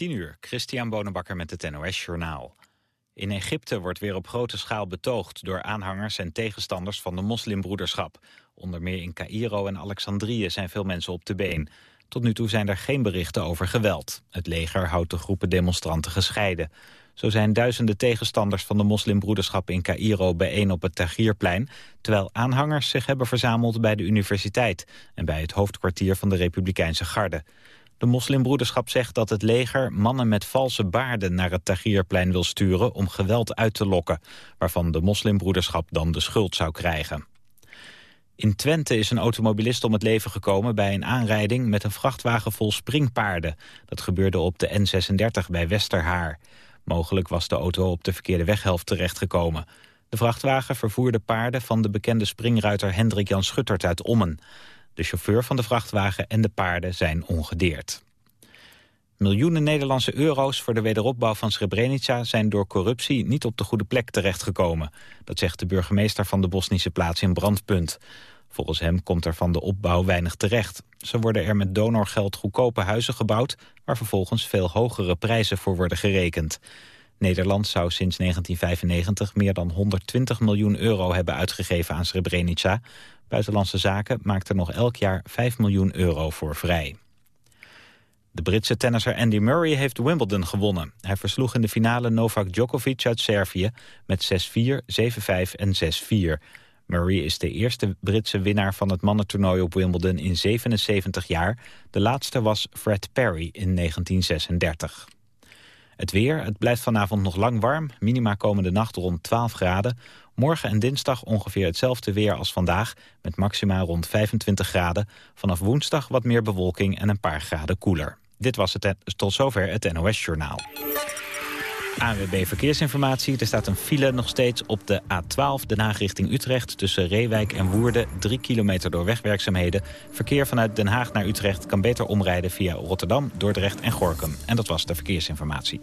10 uur, Christian Bonenbakker met het NOS Journaal. In Egypte wordt weer op grote schaal betoogd door aanhangers en tegenstanders van de moslimbroederschap. Onder meer in Cairo en Alexandrië zijn veel mensen op de been. Tot nu toe zijn er geen berichten over geweld. Het leger houdt de groepen demonstranten gescheiden. Zo zijn duizenden tegenstanders van de moslimbroederschap in Cairo bijeen op het Tahrirplein, terwijl aanhangers zich hebben verzameld bij de universiteit en bij het hoofdkwartier van de Republikeinse Garde. De moslimbroederschap zegt dat het leger mannen met valse baarden naar het Tahrirplein wil sturen om geweld uit te lokken, waarvan de moslimbroederschap dan de schuld zou krijgen. In Twente is een automobilist om het leven gekomen bij een aanrijding met een vrachtwagen vol springpaarden. Dat gebeurde op de N36 bij Westerhaar. Mogelijk was de auto op de verkeerde weghelft terechtgekomen. De vrachtwagen vervoerde paarden van de bekende springruiter Hendrik Jan Schuttert uit Ommen. De chauffeur van de vrachtwagen en de paarden zijn ongedeerd. Miljoenen Nederlandse euro's voor de wederopbouw van Srebrenica zijn door corruptie niet op de goede plek terechtgekomen. Dat zegt de burgemeester van de Bosnische plaats in Brandpunt. Volgens hem komt er van de opbouw weinig terecht. Zo worden er met donorgeld goedkope huizen gebouwd... waar vervolgens veel hogere prijzen voor worden gerekend. Nederland zou sinds 1995 meer dan 120 miljoen euro hebben uitgegeven aan Srebrenica. Buitenlandse Zaken maakt er nog elk jaar 5 miljoen euro voor vrij. De Britse tennisser Andy Murray heeft Wimbledon gewonnen. Hij versloeg in de finale Novak Djokovic uit Servië met 6-4, 7-5 en 6-4. Murray is de eerste Britse winnaar van het mannentoernooi op Wimbledon in 77 jaar. De laatste was Fred Perry in 1936. Het weer, het blijft vanavond nog lang warm. Minima komende nacht rond 12 graden. Morgen en dinsdag ongeveer hetzelfde weer als vandaag... met maxima rond 25 graden. Vanaf woensdag wat meer bewolking en een paar graden koeler. Dit was het tot zover het NOS Journaal. ANWB Verkeersinformatie. Er staat een file nog steeds op de A12 Den Haag richting Utrecht... tussen Reewijk en Woerden, drie kilometer door wegwerkzaamheden. Verkeer vanuit Den Haag naar Utrecht kan beter omrijden via Rotterdam, Dordrecht en Gorkum. En dat was de verkeersinformatie.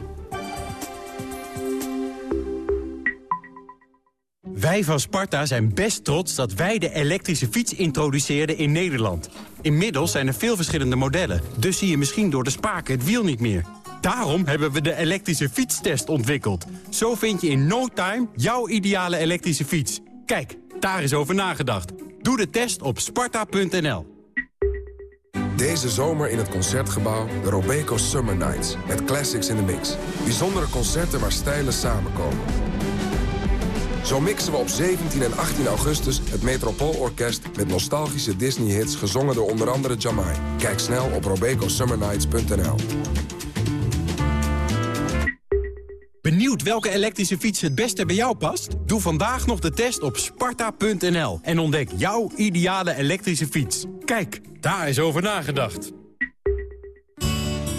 Wij van Sparta zijn best trots dat wij de elektrische fiets introduceerden in Nederland. Inmiddels zijn er veel verschillende modellen, dus zie je misschien door de spaken het wiel niet meer. Daarom hebben we de elektrische fietstest ontwikkeld. Zo vind je in no time jouw ideale elektrische fiets. Kijk, daar is over nagedacht. Doe de test op sparta.nl. Deze zomer in het Concertgebouw de Robeco Summer Nights. Met classics in the mix. Bijzondere concerten waar stijlen samenkomen. Zo mixen we op 17 en 18 augustus het Metropoolorkest... met nostalgische Disney-hits gezongen door onder andere Jamai. Kijk snel op robecosummernights.nl. Benieuwd welke elektrische fiets het beste bij jou past? Doe vandaag nog de test op sparta.nl en ontdek jouw ideale elektrische fiets. Kijk, daar is over nagedacht.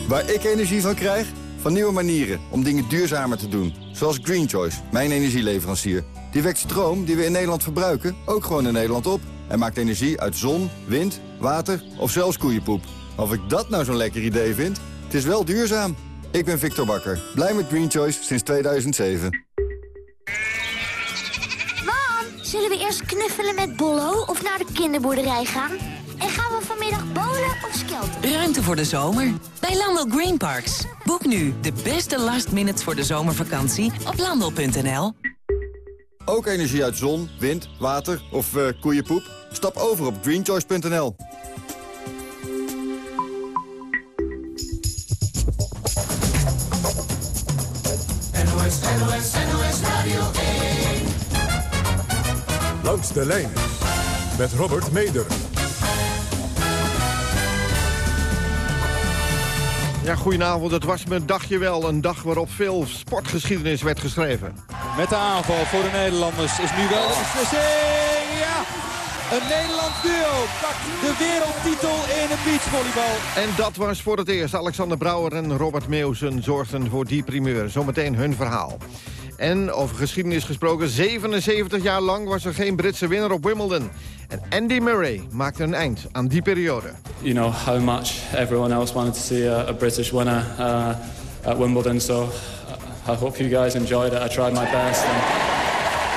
Waar ik energie van krijg? Van nieuwe manieren om dingen duurzamer te doen. Zoals Green Choice, mijn energieleverancier. Die wekt stroom die we in Nederland verbruiken ook gewoon in Nederland op. En maakt energie uit zon, wind, water of zelfs koeienpoep. Of ik dat nou zo'n lekker idee vind? Het is wel duurzaam. Ik ben Victor Bakker, blij met Green Choice sinds 2007. Mam, zullen we eerst knuffelen met Bollo of naar de kinderboerderij gaan? En gaan we vanmiddag bowlen of skelten? Ruimte voor de zomer bij Landel Green Parks. Boek nu de beste last minutes voor de zomervakantie op landel.nl. Ook energie uit zon, wind, water of uh, koeienpoep? Stap over op greenchoice.nl. Langs de lijn met Robert Meder. Ja, goedenavond. Het was mijn dagje wel. Een dag waarop veel sportgeschiedenis werd geschreven. Met de aanval voor de Nederlanders is nu wel de beslissing. Ja! Een Nederlands duo pakt de wereldtitel in het beachvolleybal. En dat was voor het eerst. Alexander Brouwer en Robert Meeuwsen zorgden voor die primeur. Zometeen hun verhaal. En over geschiedenis gesproken, 77 jaar lang was er geen Britse winnaar op Wimbledon. En Andy Murray maakte een eind aan die periode. You know how much everyone else wanted to see a, British winner uh, at Wimbledon. So I hope you guys enjoyed it. I tried my best. And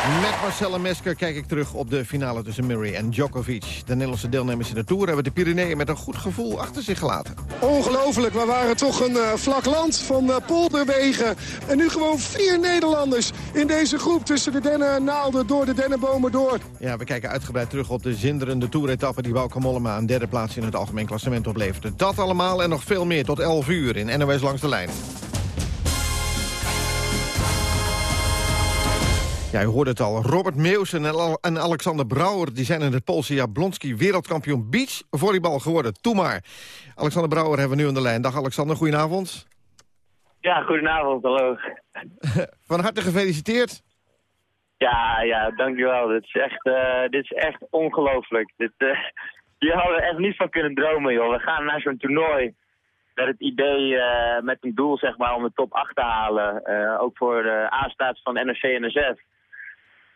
Met Marcella Mesker kijk ik terug op de finale tussen Murray en Djokovic. De Nederlandse deelnemers in de Tour hebben de Pyreneeën met een goed gevoel achter zich gelaten. Ongelooflijk, we waren toch een uh, vlak land van uh, polderwegen. En nu gewoon vier Nederlanders in deze groep tussen de dennennaalden door de dennenbomen door. Ja, we kijken uitgebreid terug op de zinderende Tour-etappe... die Bauke Mollema een derde plaats in het algemeen klassement opleverde. Dat allemaal en nog veel meer tot 11 uur in NOS Langs de Lijn. Ja, u hoorde het al. Robert Meeuwsen en Alexander Brouwer... die zijn in het Poolse Jablonski wereldkampioen beachvolleybal geworden. Toe maar. Alexander Brouwer hebben we nu aan de lijn. Dag Alexander, goedenavond. Ja, goedenavond, hallo. Van harte gefeliciteerd. Ja, ja, dankjewel. Dit is echt, uh, dit is echt ongelooflijk. Dit, uh, hier hadden we echt niet van kunnen dromen, joh. We gaan naar zo'n toernooi met het idee, uh, met een doel zeg maar, om de top 8 te halen. ook voor de A-staats van NRC-NSF.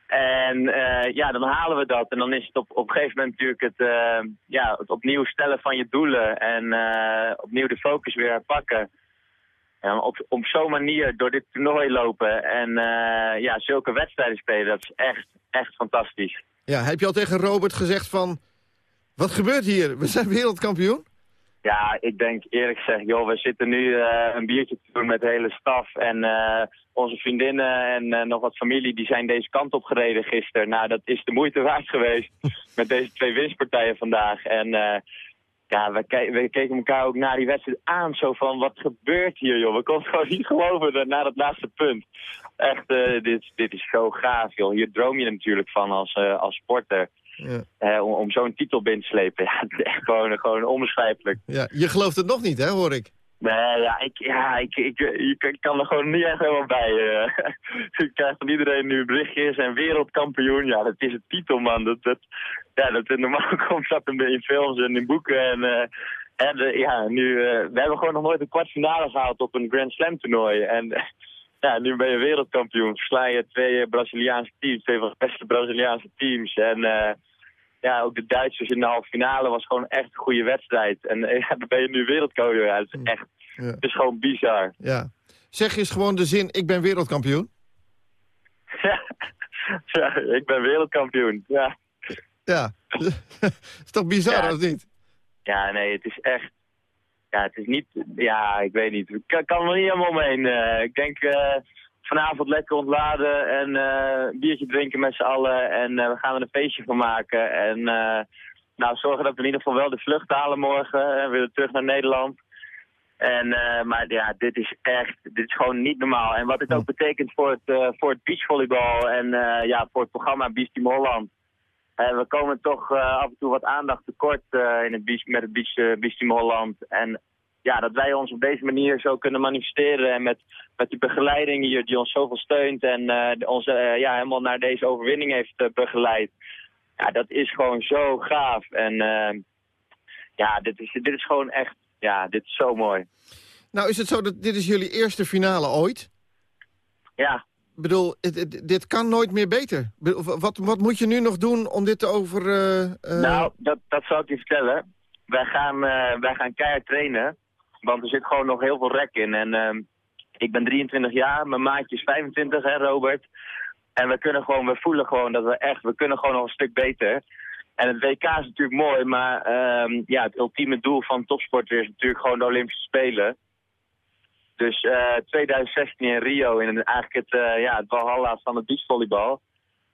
En uh, ja, dan halen we dat. En dan is het op, op een gegeven moment natuurlijk het, uh, ja, het opnieuw stellen van je doelen. En uh, opnieuw de focus weer pakken. En op, op zo'n manier door dit toernooi lopen en ja, zulke wedstrijden spelen, dat is echt, echt fantastisch. Ja, heb je al tegen Robert gezegd van, wat gebeurt hier? We zijn wereldkampioen? Ja, ik denk eerlijk gezegd, joh, we zitten nu uh, een biertje te doen met de hele staf. En uh, onze vriendinnen en uh, nog wat familie, die zijn deze kant op gereden gisteren. Nou, dat is de moeite waard geweest met deze twee winstpartijen vandaag. En ja, we, ke we, keken elkaar ook na die wedstrijd aan, zo van, wat gebeurt hier, joh? We konden gewoon niet geloven na dat laatste punt. Echt, dit, dit is zo gaaf, joh. Hier droom je natuurlijk van als, als sporter. Ja. Uh, om, om zo'n titel binnen te slepen. Ja, gewoon, gewoon onbeschrijpelijk. Ja, je gelooft het nog niet, hè, hoor ik. Nee, ja, ik, ja ik, ik, ik, kan er gewoon niet echt helemaal bij. Uh. ik krijg van iedereen nu berichtjes en wereldkampioen. Ja, dat is een titel, man. Dat, dat, ja, dat, normaal komt dat in films en in boeken. En, uh, en ja, nu, we hebben gewoon nog nooit een kwartfinale gehaald op een Grand Slam toernooi. En ja, nu ben je wereldkampioen. Versla je twee Braziliaanse teams, twee van de beste Braziliaanse teams. En uh, ja, ook de Duitsers in de halve finale was gewoon echt een goede wedstrijd. En uh, dan ben je nu wereldkampioen. Ja, het is echt, ja. het is gewoon bizar. Ja. Zeg eens gewoon de zin, ik ben wereldkampioen. ja, ik ben wereldkampioen, ja. Ja, is toch bizar ja, als niet? Ja, nee, het is echt, ja, het is niet, ja, ik weet niet. Ik kan, er niet helemaal omheen. Uh, ik denk uh, vanavond lekker ontladen en uh, een biertje drinken met z'n allen. En we gaan er een feestje van maken. En nou, zorgen dat we in ieder geval wel de vlucht halen morgen. En weer terug naar Nederland. En, maar ja, dit is echt, dit is gewoon niet normaal. En wat het ook betekent voor het, voor het beachvolleybal en ja, voor het programma Beach Team Holland. Uh, we komen toch uh, af en toe wat aandacht tekort uh, in het beach, met het beach, beach Team Holland. En ja, dat wij ons op deze manier zo kunnen manifesteren. En met, met die begeleiding hier die ons zoveel steunt en ons ja, helemaal naar deze overwinning heeft begeleid. Ja, dat is gewoon zo gaaf. En ja, dit is, dit is gewoon echt, ja, dit is zo mooi. Nou, is het zo dat dit is jullie eerste finale ooit? Ja, bedoel, dit kan nooit meer beter. Wat, wat moet je nu nog doen om dit te over... Uh, uh... Nou, dat, dat zal ik je vertellen. Wij gaan, uh, wij gaan keihard trainen. Want er zit gewoon nog heel veel rek in. En ehm, ik ben 23 jaar, mijn maatje is 25, hè Robert. En we kunnen gewoon, we voelen gewoon dat we echt, we kunnen gewoon nog een stuk beter. En het WK is natuurlijk mooi, maar ehm, ja, het ultieme doel van topsporter is natuurlijk gewoon de Olympische Spelen. Dus uh, 2016 in Rio, in eigenlijk het, uh, ja, het Valhalla van het beachvolleybal.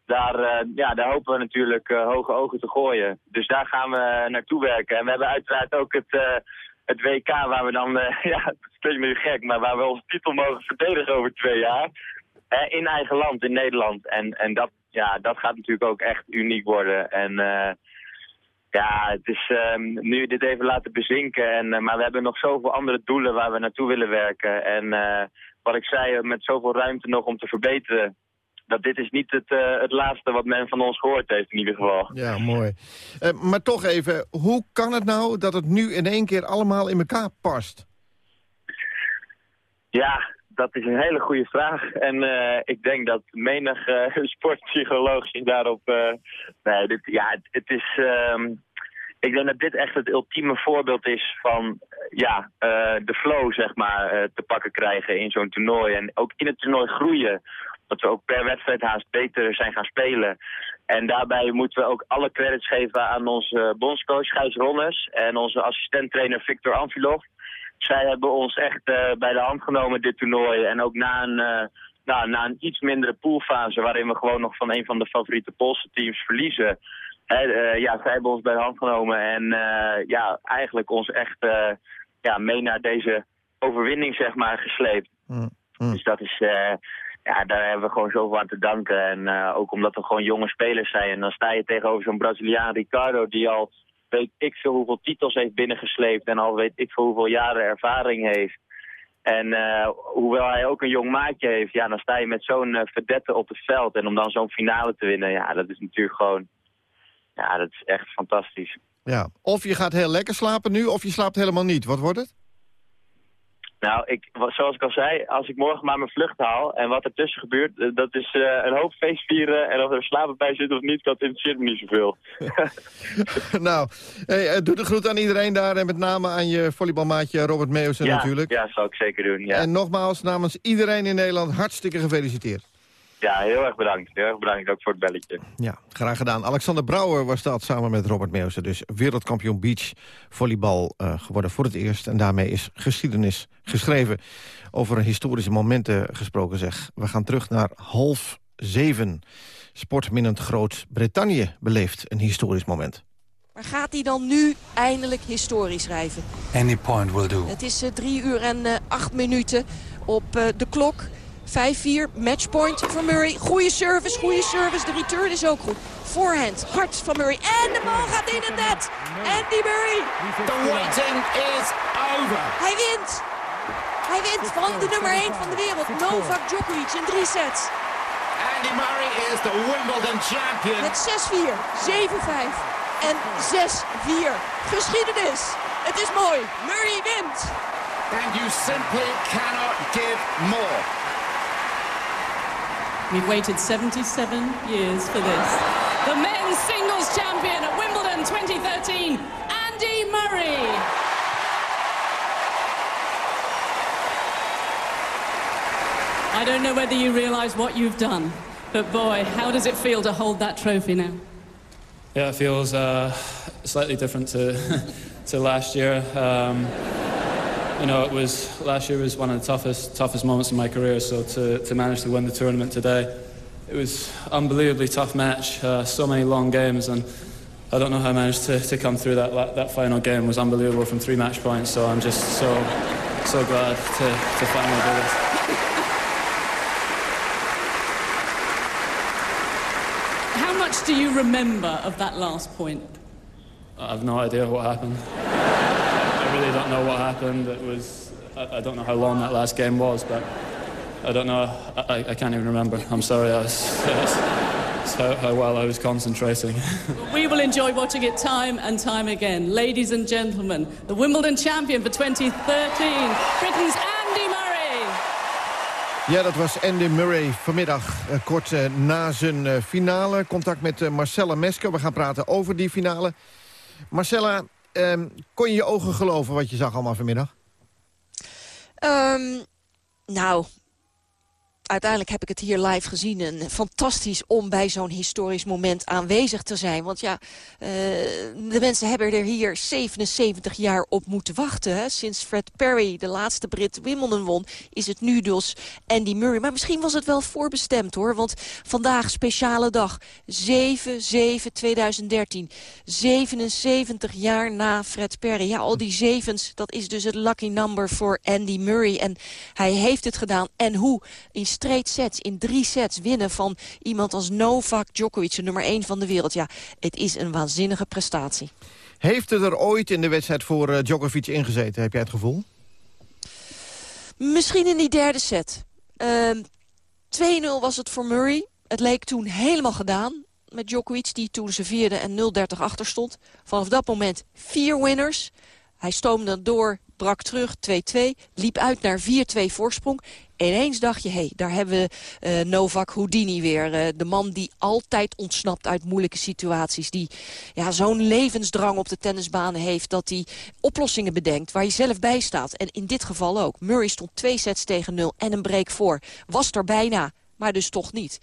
Daar, uh, ja, daar hopen we natuurlijk hoge ogen te gooien. Dus daar gaan we naartoe werken. En we hebben uiteraard ook het, het WK waar we dan, ja, het klinkt nu gek, maar waar we onze titel mogen verdedigen over twee jaar. in eigen land, in Nederland. En, en dat, ja, dat gaat natuurlijk ook echt uniek worden. En ja, het is um, nu dit even laten bezinken. En, uh, maar we hebben nog zoveel andere doelen waar we naartoe willen werken. En uh, wat ik zei, met zoveel ruimte nog om te verbeteren. Dat dit is niet het, uh, het laatste wat men van ons gehoord heeft in ieder geval. Ja, mooi. maar toch even, hoe kan het nou dat het nu in één keer allemaal in elkaar past? Ja, dat is een hele goede vraag. En ik denk dat menig sportpsycholoog zich daarop... nee, dit, ja, het, is... Um, ik denk dat dit echt het ultieme voorbeeld is van ja, de flow zeg maar, te pakken krijgen in zo'n toernooi. En ook in het toernooi groeien. dat we ook per wedstrijd haast beter zijn gaan spelen. En daarbij moeten we ook alle credits geven aan onze bondscoach Gijs Ronnes en onze assistenttrainer Victor Anvilov. Zij hebben ons echt uh, bij de hand genomen dit toernooi. En ook na een, uh, nou, na een iets mindere poolfase waarin we gewoon nog van een van de favoriete Poolse teams verliezen. Hè, uh, ja, zij hebben ons bij de hand genomen en ja, eigenlijk ons echt ja, mee naar deze overwinning zeg maar gesleept. Mm, mm. Dus dat is, ja, daar hebben we gewoon zoveel aan te danken. En ook omdat we gewoon jonge spelers zijn. En dan sta je tegenover zo'n Braziliaan Ricardo die al weet ik veel hoeveel titels heeft binnengesleept en al weet ik veel hoeveel jaren ervaring heeft. En uh, hoewel hij ook een jong maatje heeft, ja, dan sta je met zo'n uh, verdette op het veld. En om dan zo'n finale te winnen, ja, dat is natuurlijk gewoon... Ja, dat is echt fantastisch. Ja, of je gaat heel lekker slapen nu, of je slaapt helemaal niet. Wat wordt het? Nou, ik, zoals ik al zei, als ik morgen maar mijn vlucht haal... en wat er tussen gebeurt, eh, dat is uh, een hoop feest vieren... en of er slapen bij zit of niet, dat interesseert me niet zoveel. nou, hey, doe de groet aan iedereen daar... en met name aan je volleybalmaatje Robert Meeuwsen ja, natuurlijk. Ja, zal ik zeker doen, ja. En nogmaals, namens iedereen in Nederland, hartstikke gefeliciteerd. Ja, heel erg bedankt. Heel erg bedankt ook voor het belletje. Ja, graag gedaan. Alexander Brouwer was dat samen met Robert Meeuwsen. Dus wereldkampioen beach volleybal uh, geworden voor het eerst. En daarmee is geschiedenis geschreven. Over historische momenten gesproken zeg. We gaan terug naar half zeven. Sportminnend Groot-Brittannië beleeft een historisch moment. Maar gaat hij dan nu eindelijk historie schrijven? Any point will do. Het is uh, drie uur en uh, acht minuten op uh, de klok. 5-4, matchpoint voor Murray. Goede service, goede service. De return is ook goed. Voorhand, hard van Murray. En de bal gaat in het net. Andy Murray. The waiting is over. Hij wint. Hij wint van de nummer 1 van de wereld, Novak Djokovic, in drie sets. Andy Murray is the Wimbledon champion. Met 6-4, 7-5 en 6-4. Geschiedenis. Het is mooi. Murray wint. And you simply cannot give more. We've waited 77 years for this. The men's singles champion at Wimbledon 2013, Andy Murray. I don't know whether you realise what you've done, but boy, how does it feel to hold that trophy now? Yeah, it feels uh, slightly different to to last year. Um, you know, it was last year was one of the toughest toughest moments in my career. So to to manage to win the tournament today, it was unbelievably tough match. Uh, so many long games, and I don't know how I managed to, to come through that that final game was unbelievable from three match points. So I'm just so so glad to to finally do this. How much do you remember of that last point? I have no idea what happened. I really don't know what happened. It was, I, I, don't know how long that last game was, but I don't know. I, I can't even remember. I'm sorry. I was, that's how, how well I was concentrating. we will enjoy watching it time and time again. Ladies and gentlemen, the Wimbledon champion for 2013, Britain's Andy Murray. Ja, dat was Andy Murray vanmiddag, uh, kort uh, na zijn uh, finale. Contact met Marcella Mesker. We gaan praten over die finale. Marcella, um, kon je je ogen geloven wat je zag allemaal vanmiddag? Um, nou, uiteindelijk heb ik het hier live gezien. En fantastisch om bij zo'n historisch moment aanwezig te zijn. Want ja, uh, de mensen hebben er hier 77 jaar op moeten wachten. Hè? Sinds Fred Perry, de laatste Brit, Wimbledon won... is het nu dus Andy Murray. Maar misschien was het wel voorbestemd, hoor. Want vandaag, speciale dag, 7-7-2013. 77 jaar na Fred Perry. Ja, al die zevens, dat is dus het lucky number voor Andy Murray. En hij heeft het gedaan. En hoe? In straight sets, in drie sets winnen van iemand als Novak Djokovic, de nummer 1 van de wereld. Ja, het is een waanzinnige prestatie. Heeft het er ooit in de wedstrijd voor uh, Djokovic ingezeten, heb jij het gevoel? Misschien in die derde set. Uh, 2-0 was het voor Murray. Het leek toen helemaal gedaan met Djokovic, die toen serveerde en 0-30 achter stond. Vanaf dat moment vier winners. Hij stoomde door, brak terug, 2-2, liep uit naar 4-2 voorsprong. Ineens dacht je, hé, hey, daar hebben we uh, Novak Houdini weer. Uh, de man die altijd ontsnapt uit moeilijke situaties. Die ja, zo'n levensdrang op de tennisbanen heeft... dat hij oplossingen bedenkt waar je zelf bij staat. En in dit geval ook. Murray stond twee sets tegen nul en een break voor. Was er bijna, maar dus toch niet.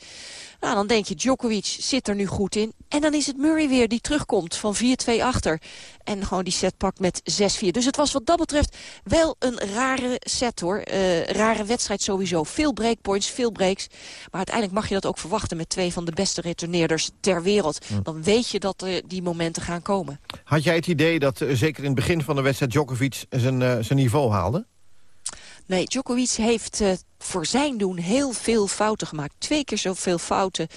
Nou, dan denk je, Djokovic zit er nu goed in. En dan is het Murray weer die terugkomt van 4-2 achter. En gewoon die set pakt met 6-4. Dus het was wat dat betreft wel een rare set hoor. Uh, rare wedstrijd sowieso. Veel breakpoints, veel breaks. Maar uiteindelijk mag je dat ook verwachten met twee van de beste returneerders ter wereld. Dan weet je dat er die momenten gaan komen. Had jij het idee dat uh, zeker in het begin van de wedstrijd Djokovic zijn, uh, zijn niveau haalde? Nee, Djokovic heeft uh, voor zijn doen heel veel fouten gemaakt. Twee keer zoveel fouten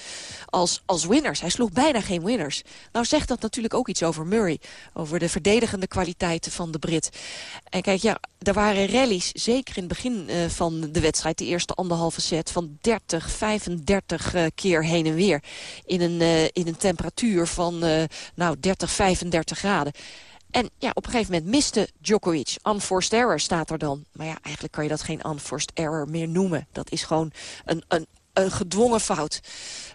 als, als winners. Hij sloeg bijna geen winners. Nou zegt dat natuurlijk ook iets over Murray. Over de verdedigende kwaliteiten van de Brit. En kijk, ja, er waren rallies, zeker in het begin uh, van de wedstrijd... de eerste anderhalve set, van 30, 35 uh, keer heen en weer. In een, in een temperatuur van nou, 30, 35 graden. En ja, op een gegeven moment miste Djokovic. Unforced error staat er dan. Maar ja, eigenlijk kan je dat geen unforced error meer noemen. Dat is gewoon een, een, een gedwongen fout.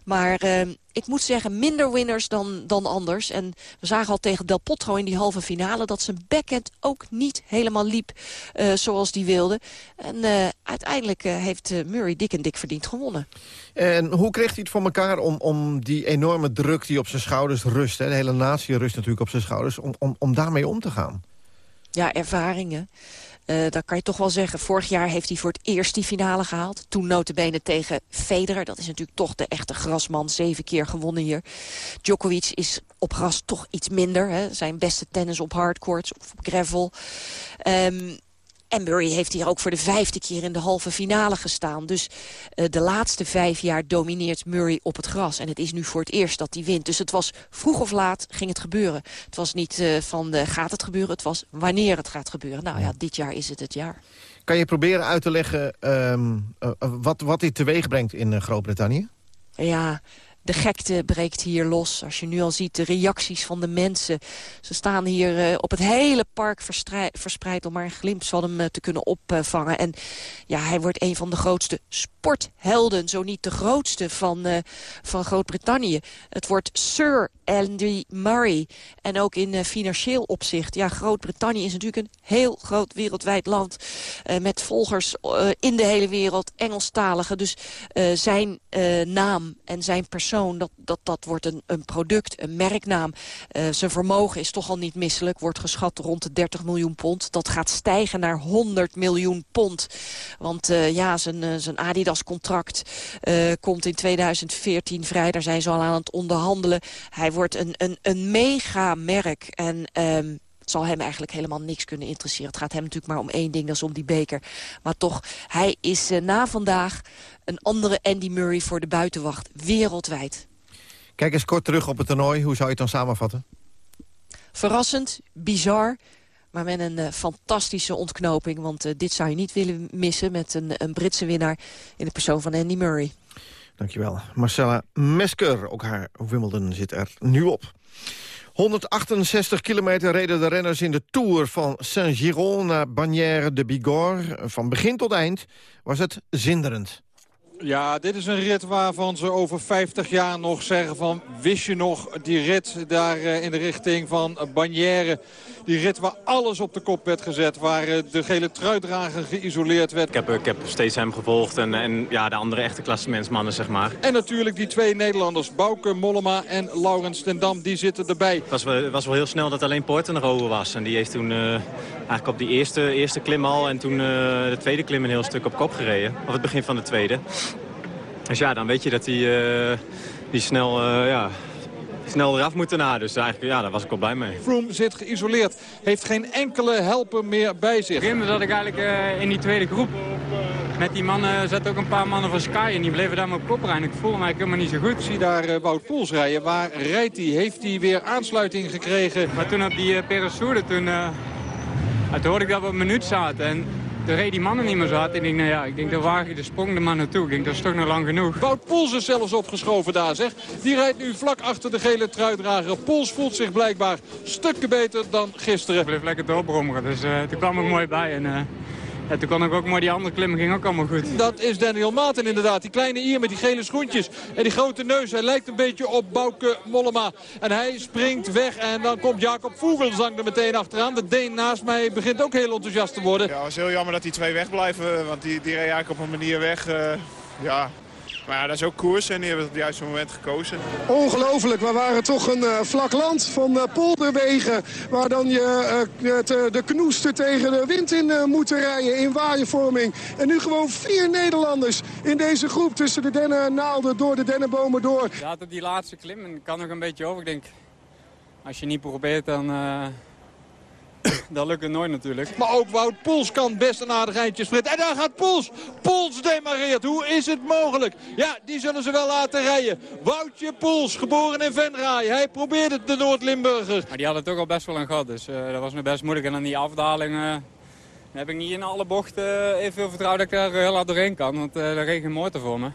Maar uh, ik moet zeggen, minder winners dan, dan anders. En we zagen al tegen Del Potro in die halve finale... dat zijn backhand ook niet helemaal liep uh, zoals die wilde. En uh, uiteindelijk uh, heeft Murray dik en dik verdiend gewonnen. En hoe kreeg hij het voor elkaar om, om die enorme druk die op zijn schouders rust... Hè, de hele natie rust natuurlijk op zijn schouders... om, om, om daarmee om te gaan? Ja, ervaringen. Uh, dat kan je toch wel zeggen. Vorig jaar heeft hij voor het eerst die finale gehaald. Toen notabene tegen Federer. Dat is natuurlijk toch de echte grasman. Zeven keer gewonnen hier. Djokovic is op gras toch iets minder. Hè. Zijn beste tennis op hardcourts of op gravel. Um, en Murray heeft hier ook voor de vijfde keer in de halve finale gestaan. Dus uh, de laatste vijf jaar domineert Murray op het gras. En het is nu voor het eerst dat hij wint. Dus het was vroeg of laat ging het gebeuren. Het was niet uh, van uh, gaat het gebeuren, het was wanneer het gaat gebeuren. Nou ja, dit jaar is het het jaar. Kan je proberen uit te leggen um, wat, wat dit teweeg brengt in Groot-Brittannië? Ja, de gekte breekt hier los. Als je nu al ziet de reacties van de mensen. Ze staan hier uh, op het hele park verspreid om maar een glimp van hem uh, te kunnen opvangen. En ja, hij wordt een van de grootste sporthelden, zo niet de grootste van, uh, van Groot-Brittannië. Het wordt Sir Andy Murray. En ook in financieel opzicht. Ja, Groot-Brittannië is natuurlijk een heel groot wereldwijd land. met volgers in de hele wereld, Engelstaligen. Dus zijn naam en zijn persoon dat, dat, dat wordt een, een product, een merknaam. Zijn vermogen is toch al niet misselijk. Wordt geschat rond de 30 miljoen pond. Dat gaat stijgen naar 100 miljoen pond. Want ja, zijn, zijn Adidas-contract komt in 2014 vrij. Daar zijn ze al aan het onderhandelen. Hij wordt een, een, een mega-merk. En... Um, het zal hem eigenlijk helemaal niks kunnen interesseren. Het gaat hem natuurlijk maar om één ding, dat is om die beker. Maar toch, hij is uh, na vandaag een andere Andy Murray voor de buitenwacht. Wereldwijd. Kijk eens kort terug op het toernooi. Hoe zou je het dan samenvatten? Verrassend, bizar, maar met een uh, fantastische ontknoping. Want uh, dit zou je niet willen missen met een, een Britse winnaar in de persoon van Andy Murray. Dankjewel. Marcella Mesker, ook haar Wimbledon zit er nu op. 168 kilometer reden de renners in de Tour van Saint-Giron naar Bagnères de Bigorre. Van begin tot eind was het zinderend. Ja, dit is een rit waarvan ze over 50 jaar nog zeggen van... wist je nog die rit daar in de richting van Bagnères... Die rit waar alles op de kop werd gezet. Waar de gele truitdrager geïsoleerd werd. Ik heb, ik heb steeds hem gevolgd. En, en ja, de andere echte klassementsmannen, zeg maar. En natuurlijk die twee Nederlanders. Bouke Mollema en Laurens ten Dam. Die zitten erbij. Het was, was wel heel snel dat alleen Poorten nog over was. En die heeft toen uh, eigenlijk op die eerste, eerste klim al... en toen uh, de tweede klim een heel stuk op kop gereden. Of het begin van de tweede. Dus ja, dan weet je dat hij uh, die snel... ja, snel eraf moeten na. Dus eigenlijk, ja, daar was ik wel blij mee. Froome zit geïsoleerd. Heeft geen enkele helper meer bij zich. Op een zat ik eigenlijk uh, in die tweede groep. Met die mannen zaten ook een paar mannen van Sky en die bleven daar maar op kop rijden. Ik voelde mij helemaal niet zo goed. Ik zie daar uh, Wout Poels rijden. Waar rijdt hij? Heeft hij weer aansluiting gekregen? Maar toen op die uh, Peressourde, toen, toen hoorde ik dat we op een minuut zaten. En de reed die mannen niet meer zat. En ik denk, nou ja, ik denk, daar waag je de sprong de man naartoe. Ik denk, dat is toch nog lang genoeg. Wout Poels is zelfs opgeschoven daar, zeg. Die rijdt nu vlak achter de gele truidrager. Poels voelt zich blijkbaar stukken beter dan gisteren. Ik bleef lekker doorbrommen, dus uh, toen kwam ik mooi bij. En, uh, ja, toen kon ik ook mooi, die andere klimmen ging ook allemaal goed. Dat is Daniel Maarten inderdaad. Die kleine Ier met die gele schoentjes en die grote neus. Hij lijkt een beetje op Bouke Mollema. En hij springt weg en dan komt Jacob Vogelsang er meteen achteraan. De Deen naast mij begint ook heel enthousiast te worden. Ja, het is heel jammer dat die twee wegblijven. Want die, die reed eigenlijk op een manier weg. Uh, ja, Maar ja, dat is ook koers en die hebben het op het juiste moment gekozen. Ongelooflijk, we waren toch een uh, vlak land van uh, polderwegen... waar dan je uh, te, de knoesten tegen de wind in moeten rijden in waaienvorming. En nu gewoon vier Nederlanders in deze groep tussen de dennennaalden door de dennenbomen door. Ja, tot die laatste klim kan nog een beetje over. Ik denk, als je niet probeert dan dat lukt het nooit natuurlijk. Maar ook Wout Poels kan best een aardig eindje sprinten. En daar gaat Poels. Poels demareert. Hoe is het mogelijk? Ja, die zullen ze wel laten rijden. Woutje Poels, geboren in Venraai. Hij probeert het, de Noord-Limburger. Maar die hadden toch al best wel een gat. Dus uh, dat was me best moeilijk. En dan die afdaling... Uh, heb ik niet in alle bochten uh, evenveel vertrouwen dat ik daar heel hard doorheen kan. Want daar reed geen motor voor me.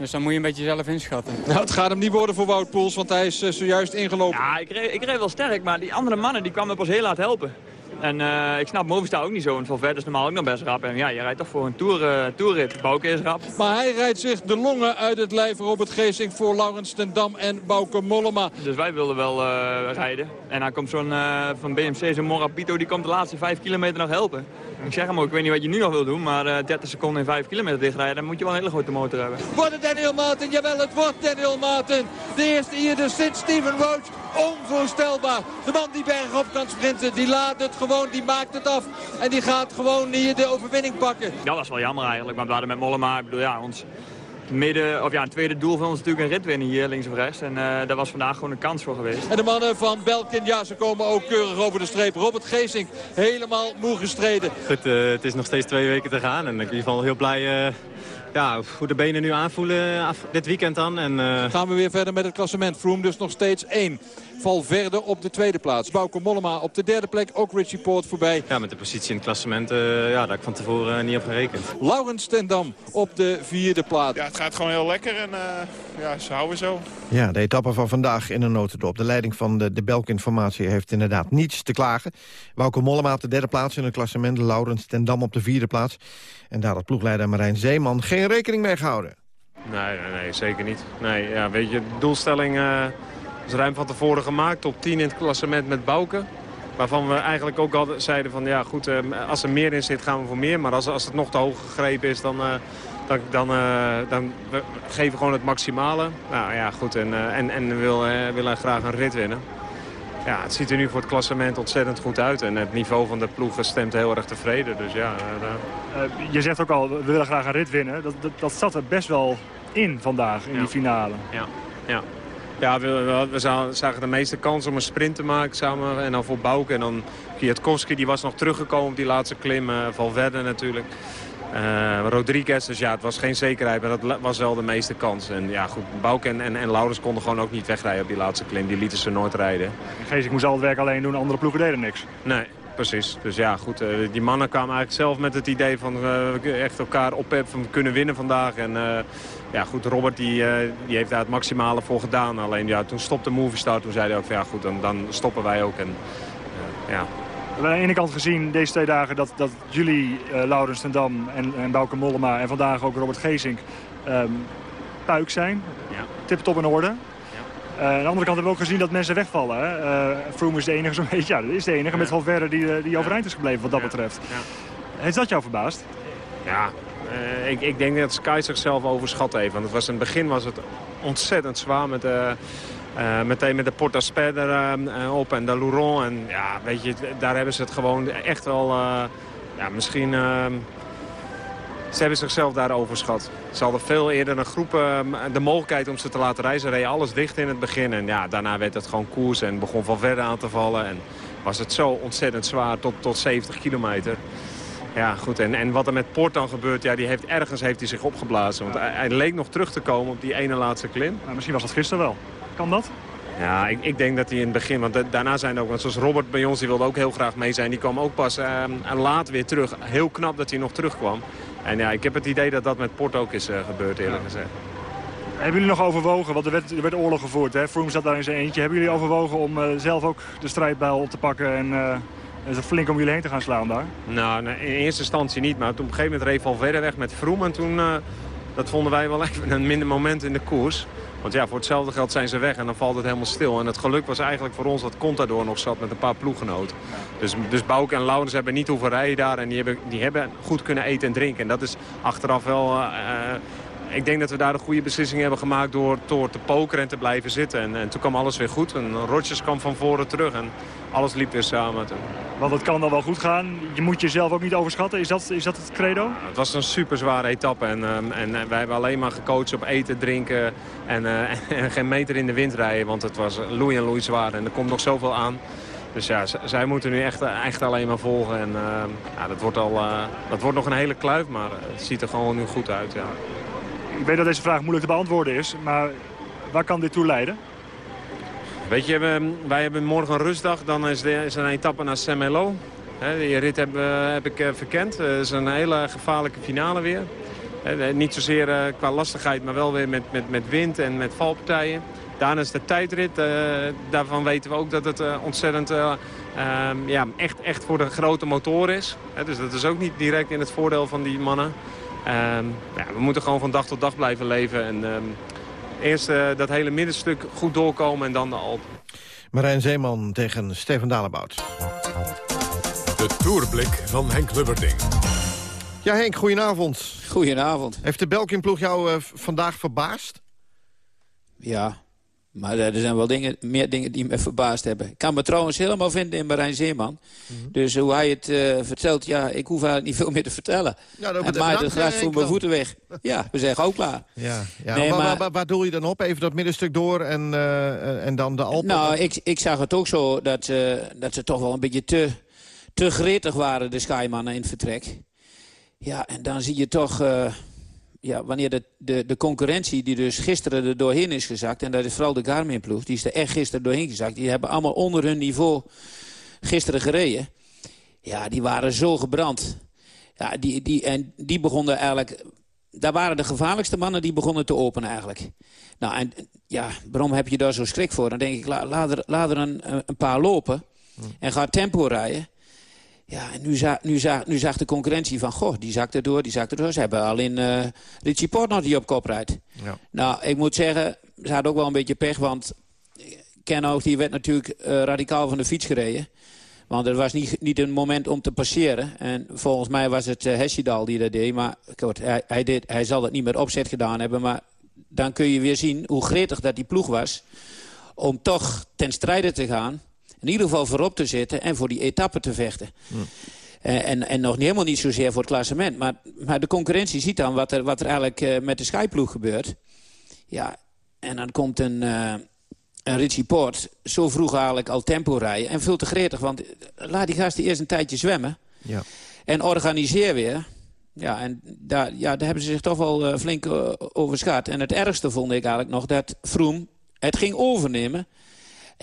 Dus dan moet je een beetje zelf inschatten. Nou, het gaat hem niet worden voor Wout Poels, want hij is zojuist ingelopen. Ja, ik reed, ik reed wel sterk, maar die andere mannen die kwamen pas heel laat helpen. En uh, ik snap Movistar ook niet zo, want Valverde is normaal ook nog best rap. En ja, je rijdt toch voor een tour, uh, tourrit. Bouke is rap. Maar hij rijdt zich de longen uit het lijf Robert Geesing voor Laurens ten Dam en Bouke Mollema. Dus wij wilden wel uh, rijden. En dan komt zo'n van BMC, zo'n Morapito, die komt de laatste vijf kilometer nog helpen. Ik zeg hem ook, ik weet niet wat je nu nog wil doen, maar 30 seconden in 5 kilometer dichtrijden, dan moet je wel een hele grote motor hebben. Wordt het Daniel Martin? Jawel, het wordt Daniel Martin. De eerste hier dus sinds Steven Roach. Onvoorstelbaar. De man die bergop kan sprinten, die laat het gewoon, die maakt het af. En die gaat gewoon hier de overwinning pakken. Ja, dat is wel jammer eigenlijk. Maar we hadden met Mollema, ik bedoel, ja, ons midden, of ja, het tweede doel van ons is natuurlijk een rit winnen hier links of rechts. En uh, daar was vandaag gewoon een kans voor geweest. En de mannen van Belkin, ja, ze komen ook keurig over de streep. Robert Geesink, helemaal moe gestreden. Goed, uh, het is nog steeds twee weken te gaan. En ik ben in ieder geval heel blij... Uh ja, hoe de benen nu aanvoelen af, dit weekend dan. En, uh... Gaan we weer verder met het klassement. Froome dus nog steeds één. Valverde op de tweede plaats. Bauke Mollema op de derde plek. Ook Richie Poort voorbij. Ja, met de positie in het klassement, uh, ja, daar heb ik van tevoren uh, niet op gerekend. Laurens Tendam op de vierde plaats. Ja, het gaat gewoon heel lekker en uh, ja, ze houden zo. Ja, de etappe van vandaag in een notendop. De leiding van de, de Belkin-formatie heeft inderdaad niets te klagen. Bauke Mollema op de derde plaats in het klassement. Laurens Tendam op de vierde plaats. En daar had ploegleider Marijn Zeeman geen rekening mee gehouden. Nee, nee, nee zeker niet. Nee, ja, weet je, de doelstelling is ruim van tevoren gemaakt. Top 10 in het klassement met Bouke. Waarvan we eigenlijk ook al zeiden van ja goed, als er meer in zit gaan we voor meer. Maar als, als het nog te hoog gegrepen is dan, dan, dan, uh, dan we geven we gewoon het maximale. Nou ja goed en, en, en we willen, willen graag een rit winnen. Ja, het ziet er nu voor het klassement ontzettend goed uit. En het niveau van de ploegen stemt heel erg tevreden. Dus ja, uh, je zegt ook al, we willen graag een rit winnen. Dat, dat, dat zat er best wel in vandaag, in ja. die finale. Ja, ja. Ja, we, we, we, zagen de meeste kans om een sprint te maken samen. En dan voor Bouke. En dan Kwiatkowski, die was nog teruggekomen op die laatste klim. Uh, Valverde natuurlijk. Uh, Rodriguez, dus ja, het was geen zekerheid, maar dat was wel de meeste kans. En ja, goed, Bouke en, en, en Laurens konden gewoon ook niet wegrijden op die laatste klim. Die lieten ze nooit rijden. Gees, ik moest al het werk alleen doen, andere ploegen deden niks. Nee, precies. Dus ja, goed, uh, die mannen kwamen eigenlijk zelf met het idee van uh, we echt elkaar op van kunnen winnen vandaag. En ja, goed, Robert die, die heeft daar het maximale voor gedaan. Alleen ja, toen stopte Movistar, toen zei hij ook van ja goed, dan, dan stoppen wij ook. En, ja, we hebben aan de ene kant gezien deze twee dagen dat, dat jullie, uh, Laurens ten Dam en, en Bouke Mollema... en vandaag ook Robert Geesink um, puik zijn. Ja. Tip-top in orde. Ja. Uh, aan de andere kant hebben we ook gezien dat mensen wegvallen. Hè? Uh, Froome is de enige, zo'n beetje. Ja, dat is de enige ja. met Valverde die, die overeind is gebleven wat dat betreft. Heeft dat jou verbaasd? Ja, ik, ik denk dat Sky zichzelf overschat heeft. Want het was, in het begin was het ontzettend zwaar met... Uh, meteen met de Porta Sper uh, op en de Louron. En ja, weet je, daar hebben ze het gewoon echt wel... Uh, ja, misschien... ehm, ze hebben zichzelf daar overschat. Ze hadden veel eerder een groep de mogelijkheid om ze te laten reizen. Reden alles dicht in het begin. En ja, daarna werd het gewoon koers en begon van verder aan te vallen. En was het zo ontzettend zwaar tot, tot 70 kilometer. Ja, goed. En, en wat er met Port dan gebeurt, ja, die heeft, ergens heeft hij zich opgeblazen. Want hij, hij leek nog terug te komen op die ene laatste klim. Nou, misschien was dat gisteren wel. Kan dat? Ja, ik, ik, denk dat hij in het begin, want daarna zijn er ook, want zoals Robert bij ons, die wilde ook heel graag mee zijn. Die kwam ook pas uh, laat weer terug. Heel knap dat hij nog terugkwam. En ja, ik heb het idee dat dat met Port ook is uh, gebeurd, eerlijk ja. gezegd. Hebben jullie nog overwogen, want er werd, er werd oorlog gevoerd, hè? Froome zat daar in zijn eentje. Hebben jullie overwogen om uh, zelf ook de strijdbijl op te pakken en is het flink om jullie heen te gaan slaan daar? Nou, in eerste instantie niet, maar toen op een gegeven moment reed Valverde weg met Froome. En toen, dat vonden wij wel even een minder moment in de koers. Want ja, voor hetzelfde geld zijn ze weg en dan valt het helemaal stil. En het geluk was eigenlijk voor ons dat Contador nog zat met een paar ploeggenoten. Dus, dus Bouke en Laurens hebben niet hoeven rijden daar. En die hebben, die hebben goed kunnen eten en drinken. En dat is achteraf wel uh, ik denk dat we daar de goede beslissing hebben gemaakt door, door te pokeren en te blijven zitten. En, en toen kwam alles weer goed. En Rodgers kwam van voren terug en alles liep weer samen. Toen. Want het kan dan wel goed gaan. Je moet jezelf ook niet overschatten. Is dat, is dat het credo? Het was een super zware etappe en, ehm, en wij hebben alleen maar gecoacht op eten, drinken en, eh, en geen meter in de wind rijden. Want het was loei en loei zwaar en er komt nog zoveel aan. Dus ja, zij moeten nu echt, echt alleen maar volgen. En ehm, ja, dat, wordt al, eh, dat wordt nog een hele kluif, maar het ziet er gewoon nu goed uit. Ja. Ik weet dat deze vraag moeilijk te beantwoorden is. Maar waar kan dit toe leiden? Weet je, wij hebben morgen een rustdag. Dan is, is er een etappe naar. Hè, Die rit heb, eh, heb ik eh, verkend. Het is een hele gevaarlijke finale weer. Niet zozeer eh, qua lastigheid, maar wel weer met, met, met wind en met valpartijen. Daarna is de tijdrit. eh, daarvan weten we ook dat het eh, ontzettend eh, ehm, ja, echt, echt voor de grote motor is. Dus dat is ook niet direct in het voordeel van die mannen. Ehm, ja, we moeten gewoon van dag tot dag blijven leven. En, ehm, eerst eh, dat hele middenstuk goed doorkomen en dan de Alpen. Marijn Zeeman tegen Steven Dalebout. De Tourblik van Henk Lubberding. Ja, Henk, goedenavond. Goedenavond. Heeft de Belkin-ploeg jou eh, vandaag verbaasd? Ja, maar er zijn wel dingen, meer dingen die me verbaasd hebben. Ik kan me trouwens helemaal vinden in Marijn Zeeman. Mhm. Dus hoe hij het eh, vertelt, ja, ik hoef eigenlijk niet veel meer te vertellen. Ja, dat en maait het gras eh, voor mijn voeten weg. Ja, we zijn ook klaar. Ja, ja. Nee, waar, maar- waar, doel je dan op? Even dat middenstuk door en, eh, en dan de Alpen? Nou, ik, ik zag het ook zo dat, ze dat ze toch wel een beetje te, te gretig waren, de Skymannen, in het vertrek. Ja, en dan zie je toch... ja, wanneer de, de, de concurrentie die dus gisteren er doorheen is gezakt... en dat is vooral de Garmin-ploeg, die is er echt gisteren doorheen gezakt... die hebben allemaal onder hun niveau gisteren gereden. Ja, die waren zo gebrand. Ja, die, die, en die begonnen eigenlijk... Daar waren de gevaarlijkste mannen die begonnen te openen eigenlijk. Nou, en ja, waarom heb je daar zo schrik voor? Dan denk ik, la, laat er, laat er een, een paar lopen en ga tempo rijden. Ja, en nu, za, nu, za, nu zag de concurrentie van, goh, die zakte door, die zakte door. Ze hebben alleen eh Richie die op kop rijdt. Ja. Nou, ik moet zeggen, ze hadden ook wel een beetje pech, want Kenhoog die werd natuurlijk eh, radicaal van de fiets gereden. Want het was niet, niet een moment om te passeren. En volgens mij was het uh, Hesjedal die dat deed. Maar goed, hij, hij, deed, hij zal het niet met opzet gedaan hebben. Maar dan kun je weer zien hoe gretig dat die ploeg was. Om toch ten strijde te gaan. In ieder geval voorop te zitten en voor die etappe te vechten. Eh, en, en nog helemaal niet zozeer voor het klassement. Maar, maar de concurrentie ziet dan wat er, wat er eigenlijk eh, met de Skyploeg gebeurt. Ja, en dan komt een, eh, een Richie Poort zo vroeg eigenlijk al tempo rijden. En veel te gretig, want laat die gasten eerst een tijdje zwemmen. Ja. En organiseer weer. Ja, en daar, ja, daar hebben ze zich toch wel flink uh, overschat. En het ergste vond ik eigenlijk nog dat Vroom het ging overnemen.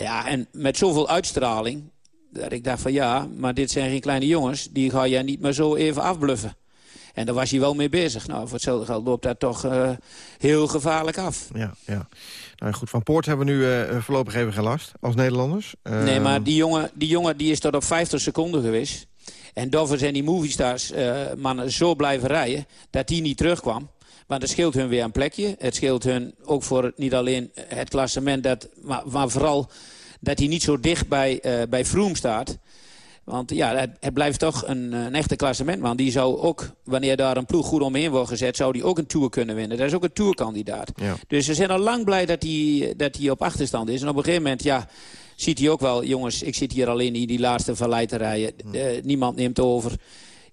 Ja, en met zoveel uitstraling. Dat ik dacht van ja, maar dit zijn geen kleine jongens. Die ga je niet maar zo even afbluffen. En daar was hij wel mee bezig. Nou, voor hetzelfde geld loopt dat toch uh, heel gevaarlijk af. Ja, ja. Nou goed, van Poort hebben we nu uh, voorlopig even geen last als Nederlanders. Uh, nee, maar die jongen, die jongen die is tot op 50 seconden geweest. En daarvoor zijn die moviestars uh, mannen zo blijven rijden dat die niet terugkwam. Maar dat scheelt hun weer een plekje. Het scheelt hun ook voor niet alleen het klassement, dat, maar, maar vooral dat hij niet zo dicht bij, uh, bij Vroom staat. Want ja, het, het blijft toch een, een, echte klassementman. Die zou ook, wanneer daar een ploeg goed omheen wordt gezet... zou die ook een Tour kunnen winnen. Dat is ook een Tourkandidaat. Ja. Dus ze zijn al lang blij dat hij, dat hij op achterstand is. En op een gegeven moment, ja, ziet hij ook wel... jongens, ik zit hier alleen in die laatste vallei te rijden. Hmm. Uh, niemand neemt over.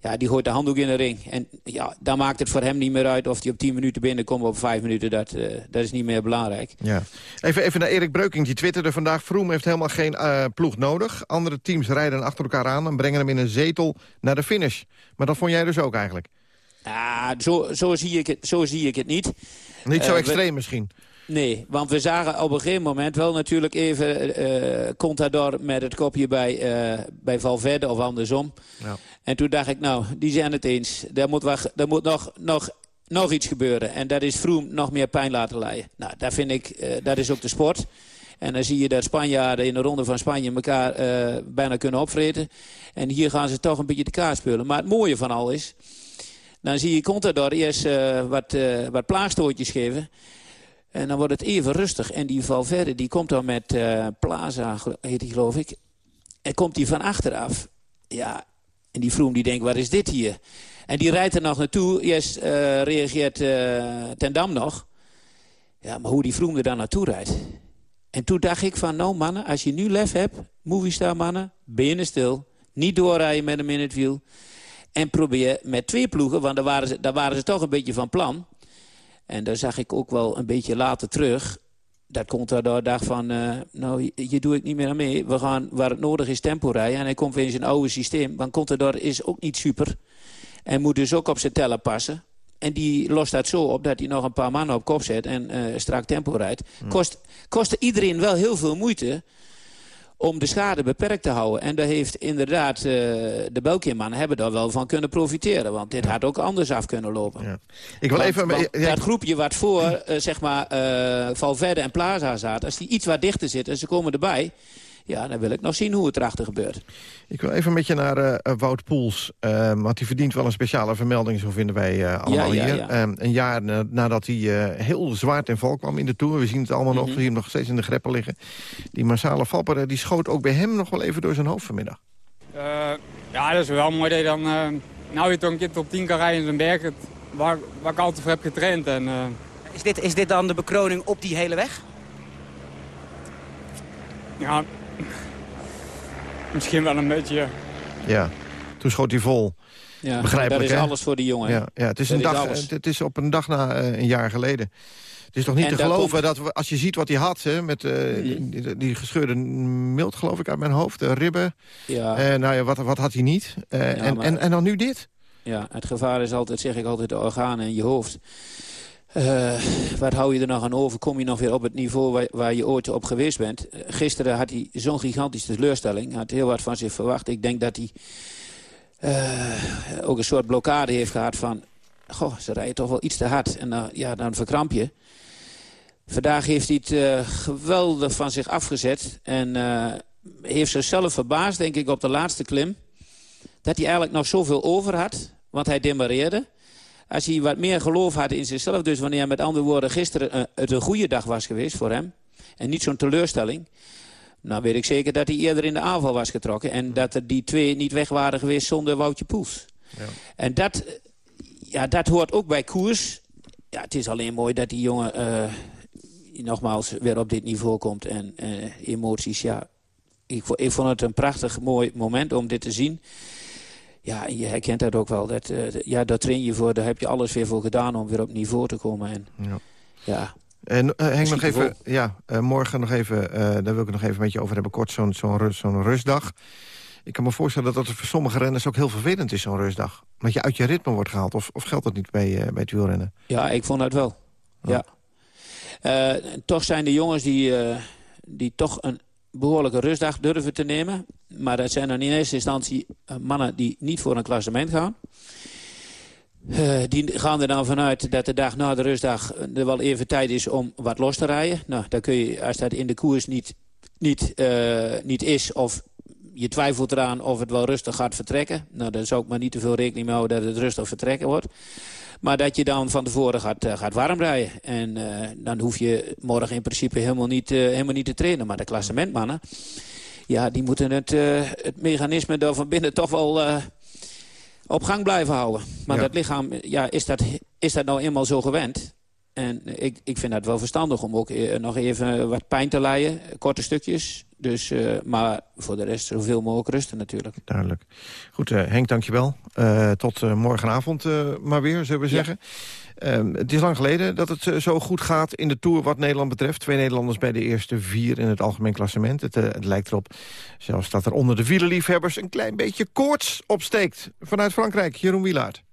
Ja, die gooit de handdoek in de ring. En ja, dan maakt het voor hem niet meer uit of hij op 10 minuten binnenkomt of op 5 minuten. Dat, uh, dat is niet meer belangrijk. Ja. Even, even naar Erik Breuking, die twitterde vandaag... Vroom heeft helemaal geen uh, ploeg nodig. Andere teams rijden achter elkaar aan en brengen hem in een zetel naar de finish. Maar dat vond jij dus ook eigenlijk? Ah, zo, zo, zie, ik het, zo zie ik het niet. Niet zo uh, extreem we, misschien? Nee, want we zagen op een gegeven moment wel natuurlijk even uh, Contador met het kopje bij, uh, bij Valverde of andersom. Ja. En toen dacht ik, nou, die zijn het eens. Er moet, er moet nog, nog, nog iets gebeuren. En dat is Vroom nog meer pijn laten leiden. Nou, daar vind ik, uh, dat is ook de sport. En dan zie je dat Spanjaarden in de ronde van Spanje elkaar bijna kunnen opvreten. En hier gaan ze toch een beetje de kaart spelen. Maar het mooie van al is, dan zie je Contador eerst wat, wat plaagstootjes geven... En dan wordt het even rustig. En die Valverde die komt dan met uh, Plaza, heet die geloof ik. En komt die van achteraf. Ja, en die Vroom die denkt, wat is dit hier? En die rijdt er nog naartoe. Eerst eh, reageert uh, Ten Dam nog. Ja, maar hoe die Vroom er dan naartoe rijdt. En toen dacht ik van, nou mannen, als je nu lef hebt... Movistar mannen, benen stil. Niet doorrijden met het wiel. En probeer met twee ploegen, want daar waren, ze, daar waren ze toch een beetje van plan. En daar zag ik ook wel een beetje later terug. Dat komt daardoor dacht van, uh, nou, hier doe ik niet meer aan mee. We gaan waar het nodig is tempo rijden. En hij komt weer in zijn oude systeem. Want Contador is ook niet super. En moet dus ook op zijn teller passen. En die lost dat zo op dat hij nog een paar mannen op kop zet en uh, strak tempo rijdt. Kost, kostte iedereen wel heel veel moeite om de schade beperkt te houden. En daar heeft inderdaad uh, de België-mannen hebben daar wel van kunnen profiteren. Want dit had ook anders af kunnen lopen. Ja. Ik wil want, even... Want dat groepje wat voor, uh, zeg maar, uh, Valverde en Plaza zaten... als die iets wat dichter zitten en ze komen erbij... Ja, dan wil ik nog zien hoe het erachter gebeurt. Ik wil even met je naar uh, Wout Poels. Uh, want die verdient wel een speciale vermelding, zo vinden wij uh, allemaal ja, ja, hier. ja. een jaar nadat hij heel zwaar ten val kwam in de Tour. We zien het allemaal Mhm. nog, we zien hem nog steeds in de greppen liggen. Die massale valper, die schoot ook bij hem nog wel even door zijn hoofd vanmiddag. ja, dat is wel mooi dat je dan... nou je toch een keer top 10 kan rijden in zijn berg. Het, waar, waar ik altijd voor heb getraind. En, is, dit, is dit dan de bekroning op die hele weg? Ja, misschien wel een beetje. Ja, toen schoot hij vol. Ja, Begrijpelijk, dat is hè? alles voor die jongen. Ja, ja het, is Dat een is dag, alles. het is op een dag na uh, een jaar geleden. Het is toch niet En te geloven komt- dat we, als je ziet wat hij had... Hè, met uh, die, die gescheurde mild, geloof ik, uit mijn hoofd, de ribben. Ja. Uh, nou ja, wat, wat had hij niet? Uh, en, maar- en, en dan nu dit? Ja, het gevaar is altijd, zeg ik altijd, de organen in je hoofd. Eh, wat hou je er nog aan over? Kom je nog weer op het niveau waar, waar je ooit op geweest bent? Eh, gisteren had hij zo'n gigantische teleurstelling. Had heel wat van zich verwacht. Ik denk dat hij eh, ook een soort blokkade heeft gehad van... Goh, ze rijden toch wel iets te hard. En dan, ja, dan verkramp je. Vandaag heeft hij het geweldig van zich afgezet. En heeft zichzelf verbaasd, denk ik, op de laatste klim. Dat hij eigenlijk nog zoveel over had. Want hij demareerde. Als hij wat meer geloof had in zichzelf. Dus wanneer met andere woorden gisteren eh, het een goede dag was geweest voor hem. En niet zo'n teleurstelling. Nou weet ik zeker dat hij eerder in de aanval was getrokken. En dat er die twee niet weg waren geweest zonder Woutje Poels. Ja. En dat, ja, dat hoort ook bij koers. Ja, het is alleen mooi dat die jongen eh, nogmaals weer op dit niveau komt. En eh, emoties, ja. Ik vond het een prachtig mooi moment om dit te zien. Ja, je herkent dat ook wel. Dat, eh, ja, daar train je voor, daar heb je alles weer voor gedaan om weer op niveau te komen. En, Ja. ja. En uh, Henk, nog even, ja, uh, morgen nog even, daar wil ik het nog even met je over hebben, kort zo'n zo'n rust, zo'n rustdag. Ik kan me voorstellen dat dat voor sommige renners ook heel vervelend is, zo'n rustdag. Dat je uit je ritme wordt gehaald, of, of geldt dat niet bij, bij het wielrennen? Ja, ik vond dat wel. Ja. Toch zijn de jongens die, die toch een behoorlijke rustdag durven te nemen. Maar dat zijn dan in eerste instantie uh, mannen die niet voor een klassement gaan. Uh, die gaan er dan vanuit dat de dag na de rustdag er wel even tijd is om wat los te rijden. Nou, dan kun je, als dat in de koers niet, niet, niet is of je twijfelt eraan of het wel rustig gaat vertrekken. Nou, dan zou ik maar niet te veel rekening mee houden dat het rustig vertrekken wordt. Maar dat je dan van tevoren gaat, uh, gaat warm rijden. En uh, dan hoef je morgen in principe helemaal niet, uh, helemaal niet te trainen. Maar de klassementmannen, ja, die moeten het, het mechanisme daar van binnen toch wel op gang blijven houden. Maar Ja. dat lichaam, ja, is dat, is dat nou eenmaal zo gewend? En ik, ik vind het wel verstandig om ook eh, nog even wat pijn te leiden. Korte stukjes. Dus, uh, maar voor de rest zoveel mogelijk rusten natuurlijk. Duidelijk. Goed, uh, Henk, dankjewel. Uh, tot uh, morgenavond uh, maar weer, zullen we zeggen. Ja. Uh, het is lang geleden dat het uh, zo goed gaat in de Tour wat Nederland betreft. Twee Nederlanders bij de eerste vier in het algemeen klassement. Het, uh, het lijkt erop zelfs dat er onder de wielerliefhebbers... een klein beetje koorts opsteekt. Vanuit Frankrijk, Jeroen Wielaert.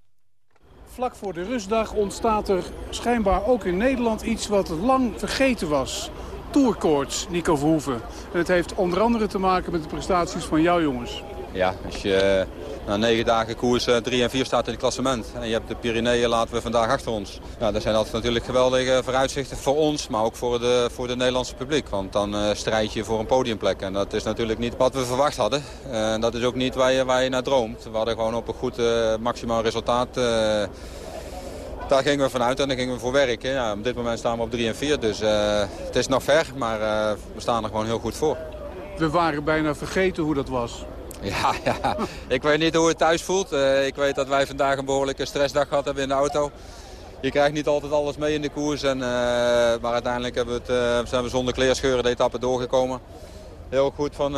Vlak voor de rustdag ontstaat er schijnbaar ook in Nederland iets wat lang vergeten was. Tourkoorts, Nico Verhoeven. En het heeft onder andere te maken met de prestaties van jouw jongens. Ja, als je na negen dagen koers 3 en 4 staat in het klassement. En je hebt de Pyreneeën laten we vandaag achter ons. Nou, dat zijn altijd natuurlijk geweldige vooruitzichten voor ons, maar ook voor, de, voor het Nederlandse publiek. Want dan uh, strijd je voor een podiumplek. En dat is natuurlijk niet wat we verwacht hadden. En uh, dat is ook niet waar je, waar je naar droomt. We hadden gewoon op een goed uh, maximaal resultaat... daar gingen we vanuit en daar gingen we voor werken. Ja, op dit moment staan we op 3 en 4, dus het is nog ver, maar we staan er gewoon heel goed voor. We waren bijna vergeten hoe dat was. Ja, ik weet niet hoe het thuis voelt. Uh, ik weet dat wij vandaag een behoorlijke stressdag gehad hebben in de auto. Je krijgt niet altijd alles mee in de koers. En, uh, maar uiteindelijk hebben we het, uh, zijn we zonder kleerscheuren de etappe doorgekomen. Heel goed van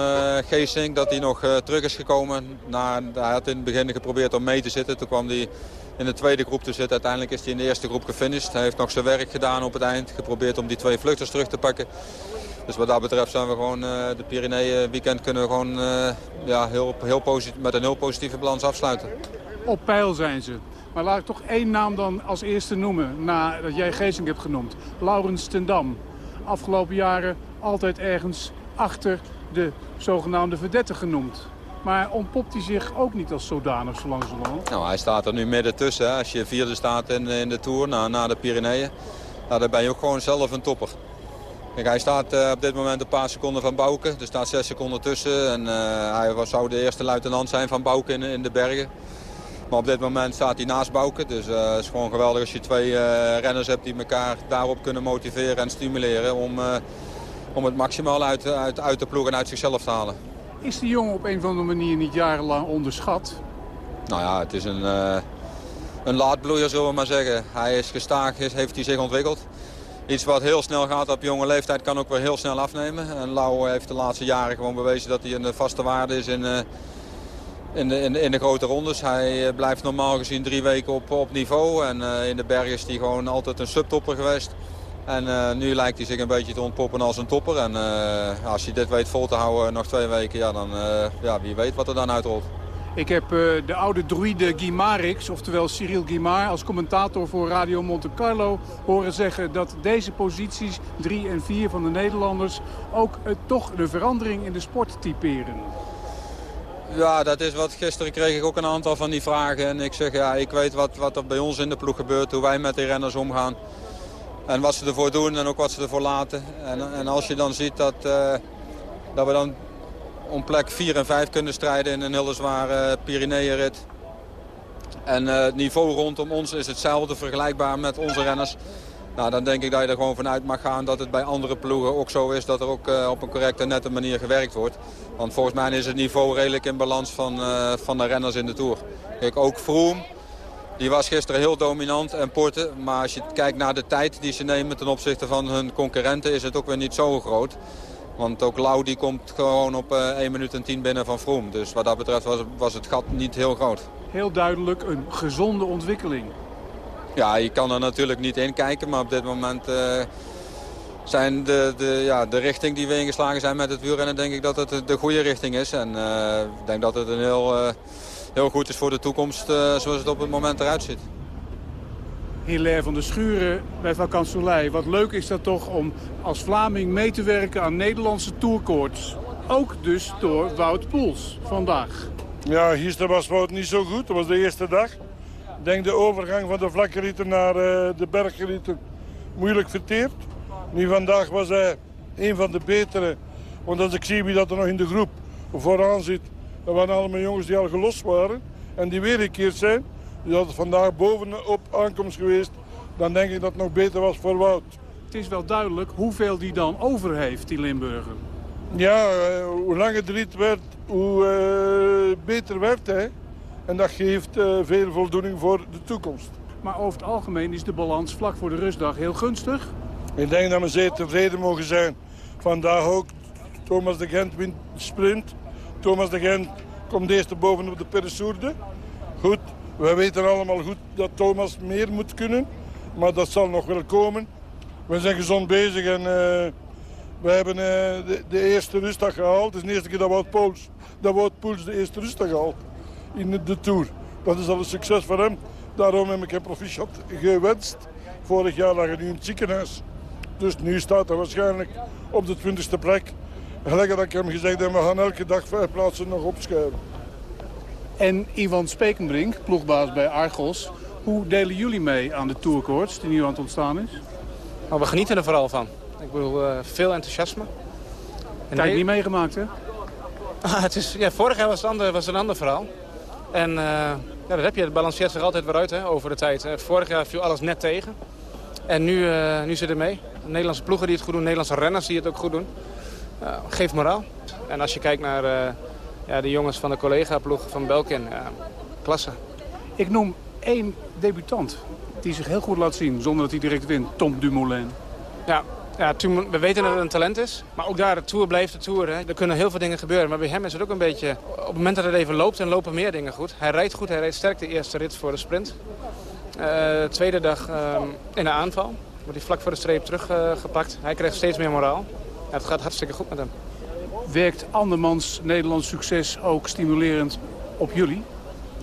Geesink dat hij nog terug is gekomen. Na, hij had in het begin geprobeerd om mee te zitten. Toen kwam hij in de tweede groep te zitten. Uiteindelijk is hij in de eerste groep gefinished. Hij heeft nog zijn werk gedaan op het eind. Geprobeerd om die twee vluchters terug te pakken. Dus wat dat betreft zijn we gewoon de Pyreneeën weekend kunnen we gewoon ja, heel, heel met een heel positieve balans afsluiten. Op peil zijn ze. Maar laat ik toch één naam dan als eerste noemen, nadat jij Geesink hebt genoemd. Laurens Tendam. Afgelopen jaren altijd ergens achter de zogenaamde vedette genoemd. Maar ontpopt hij zich ook niet als zodanig zo langzamerhand? Nou, hij staat er nu midden tussen. Hè. Als je vierde staat in, in de Tour, na, na de Pyreneeën, nou, dan ben je ook gewoon zelf een topper. Kijk, hij staat uh, op dit moment een paar seconden van Bouke. Er staat zes seconden tussen. En uh, hij was, zou de eerste luitenant zijn van Bouke in, in de bergen. Maar op dit moment staat hij naast Bouke. Dus uh, het is gewoon geweldig als je twee renners hebt die elkaar daarop kunnen motiveren en stimuleren. Om, om het maximaal uit, uit, uit de ploeg en uit zichzelf te halen. Is die jongen op een of andere manier niet jarenlang onderschat? Nou ja, het is een, een laadbloeier zullen we maar zeggen. Hij is gestaag, heeft hij zich ontwikkeld. Iets wat heel snel gaat op jonge leeftijd kan ook weer heel snel afnemen. En Lau heeft de laatste jaren gewoon bewezen dat hij een vaste waarde is in in de, in, de, in de grote rondes. Hij eh, blijft normaal gezien drie weken op, op niveau. En in de bergen is hij gewoon altijd een subtopper geweest. En nu lijkt hij zich een beetje te ontpoppen als een topper. En als hij dit weet vol te houden nog twee weken, ja, dan ja, wie weet wat er dan uitrolt. Ik heb de oude druide Guy Marix, oftewel Cyril Guimard... als commentator voor Radio Monte Carlo horen zeggen... dat deze posities, drie en vier van de Nederlanders... ook toch de verandering in de sport typeren. Ja, dat is wat. Gisteren kreeg ik ook een aantal van die vragen. En ik zeg, ja, ik weet wat, wat er bij ons in de ploeg gebeurt. Hoe wij met die renners omgaan. En wat ze ervoor doen en ook wat ze ervoor laten. En, en als je dan ziet dat, uh, dat we dan om plek 4 en 5 kunnen strijden in een hele zware Pyreneeënrit. En uh, het niveau rondom ons is hetzelfde, vergelijkbaar met onze renners. Nou, dan denk ik dat je er gewoon vanuit mag gaan dat het bij andere ploegen ook zo is... dat er ook uh, op een correcte nette manier gewerkt wordt. Want volgens mij is het niveau redelijk in balans van, uh, van de renners in de Tour. Ook Froome, die was gisteren heel dominant en Porte. Maar als je kijkt naar de tijd die ze nemen ten opzichte van hun concurrenten... is het ook weer niet zo groot. Want ook Lau die komt gewoon op uh, 1 minuut en 10 binnen van Froome. Dus wat dat betreft was, was het gat niet heel groot. Heel duidelijk een gezonde ontwikkeling. Ja, je kan er natuurlijk niet in kijken, maar op dit moment uh, zijn de, de, ja, de richting die we ingeslagen zijn met het wielrennen, denk ik dat het de goede richting is. En uh, ik denk dat het een heel, uh, heel goed is voor de toekomst zoals het op het moment eruit ziet. Hilaire van der Schuren bij Vacansoleil. Wat leuk is dat toch om als Vlaming mee te werken aan Nederlandse tourkoorts. Ook dus door Wout Poels vandaag. Ja, gisteren was Wout niet zo goed. Dat was de eerste dag. Ik denk de overgang van de vlakke ritten naar uh, de bergritten moeilijk verteerd. Nu vandaag was hij een van de betere. Want als ik zie wie dat er nog in de groep vooraan zit... dat waren allemaal jongens die al gelost waren. En die weer gekeerd zijn. Dus had het vandaag bovenop aankomst geweest... dan denk ik dat het nog beter was voor Wout. Het is wel duidelijk hoeveel die dan over heeft, die Limburger. Ja, uh, hoe langer de rit werd, hoe uh, beter werd hij. En dat geeft uh, veel voldoening voor de toekomst. Maar over het algemeen is de balans vlak voor de rustdag heel gunstig. Ik denk dat we zeer tevreden mogen zijn. Vandaag ook Thomas de Gent wint de sprint. Thomas de Gent komt eerste bovenop de Peressourde. Goed, we weten allemaal goed dat Thomas meer moet kunnen. Maar dat zal nog wel komen. We zijn gezond bezig en uh, we hebben uh, de, de, eerste rustdag gehaald. Het is de eerste keer dat Wout Poels, dat Wout Poels de eerste rustdag haalt in de Tour. Dat is al een succes voor hem. Daarom heb ik hem proficiat gewenst. Vorig jaar lag hij nu in het ziekenhuis. Dus nu staat hij waarschijnlijk op de 20e plek. Gelijk dat ik hem gezegd heb, we gaan elke dag vijf plaatsen nog opschuiven. En Ivan Spekenbrink, ploegbaas bij Argos. Hoe delen jullie mee aan de tourkoorts die nu aan het ontstaan is? Nou, we genieten er vooral van. Ik bedoel, uh, veel enthousiasme. En Tijd niet meegemaakt, hè? Ah, het is, ja, vorig jaar was het, ander, was een ander verhaal. En uh, ja, dat heb je. Het balanceert zich altijd weer uit hè, over de tijd. Vorig jaar viel alles net tegen. En nu, uh, nu zit het mee. Nederlandse ploegen die het goed doen, Nederlandse renners die het ook goed doen. Uh, geeft moraal. En als je kijkt naar, ja, de jongens van de collega-ploeg van Belkin, ja, klasse. Ik noem één debutant die zich heel goed laat zien zonder dat hij direct wint. Tom Dumoulin. Ja, ja, we weten dat het een talent is. Maar ook daar, de Tour blijft de Tour. Hè. Er kunnen heel veel dingen gebeuren. Maar bij hem is het ook een beetje... Op het moment dat het even loopt, dan lopen meer dingen goed. Hij rijdt goed, hij rijdt sterk de eerste rit voor de sprint. Uh, tweede dag uh, in de aanval. Wordt hij vlak voor de streep teruggepakt. Uh, hij krijgt steeds meer moraal. Ja, het gaat hartstikke goed met hem. Werkt andermans Nederlands succes ook stimulerend op jullie?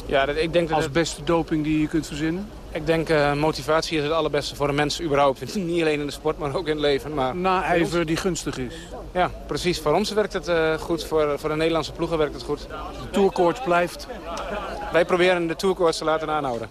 Ja, dat, ik denk dat Als beste doping die je kunt verzinnen? Ik denk uh, motivatie is het allerbeste voor een mens überhaupt. Niet alleen in de sport, maar ook in het leven. Maar Na-ijver die gunstig is. Ja, precies. Voor ons werkt het uh, goed. Voor, voor de Nederlandse ploegen werkt het goed. De tourkoorts blijft? Wij proberen de tourkoorts te laten aanhouden.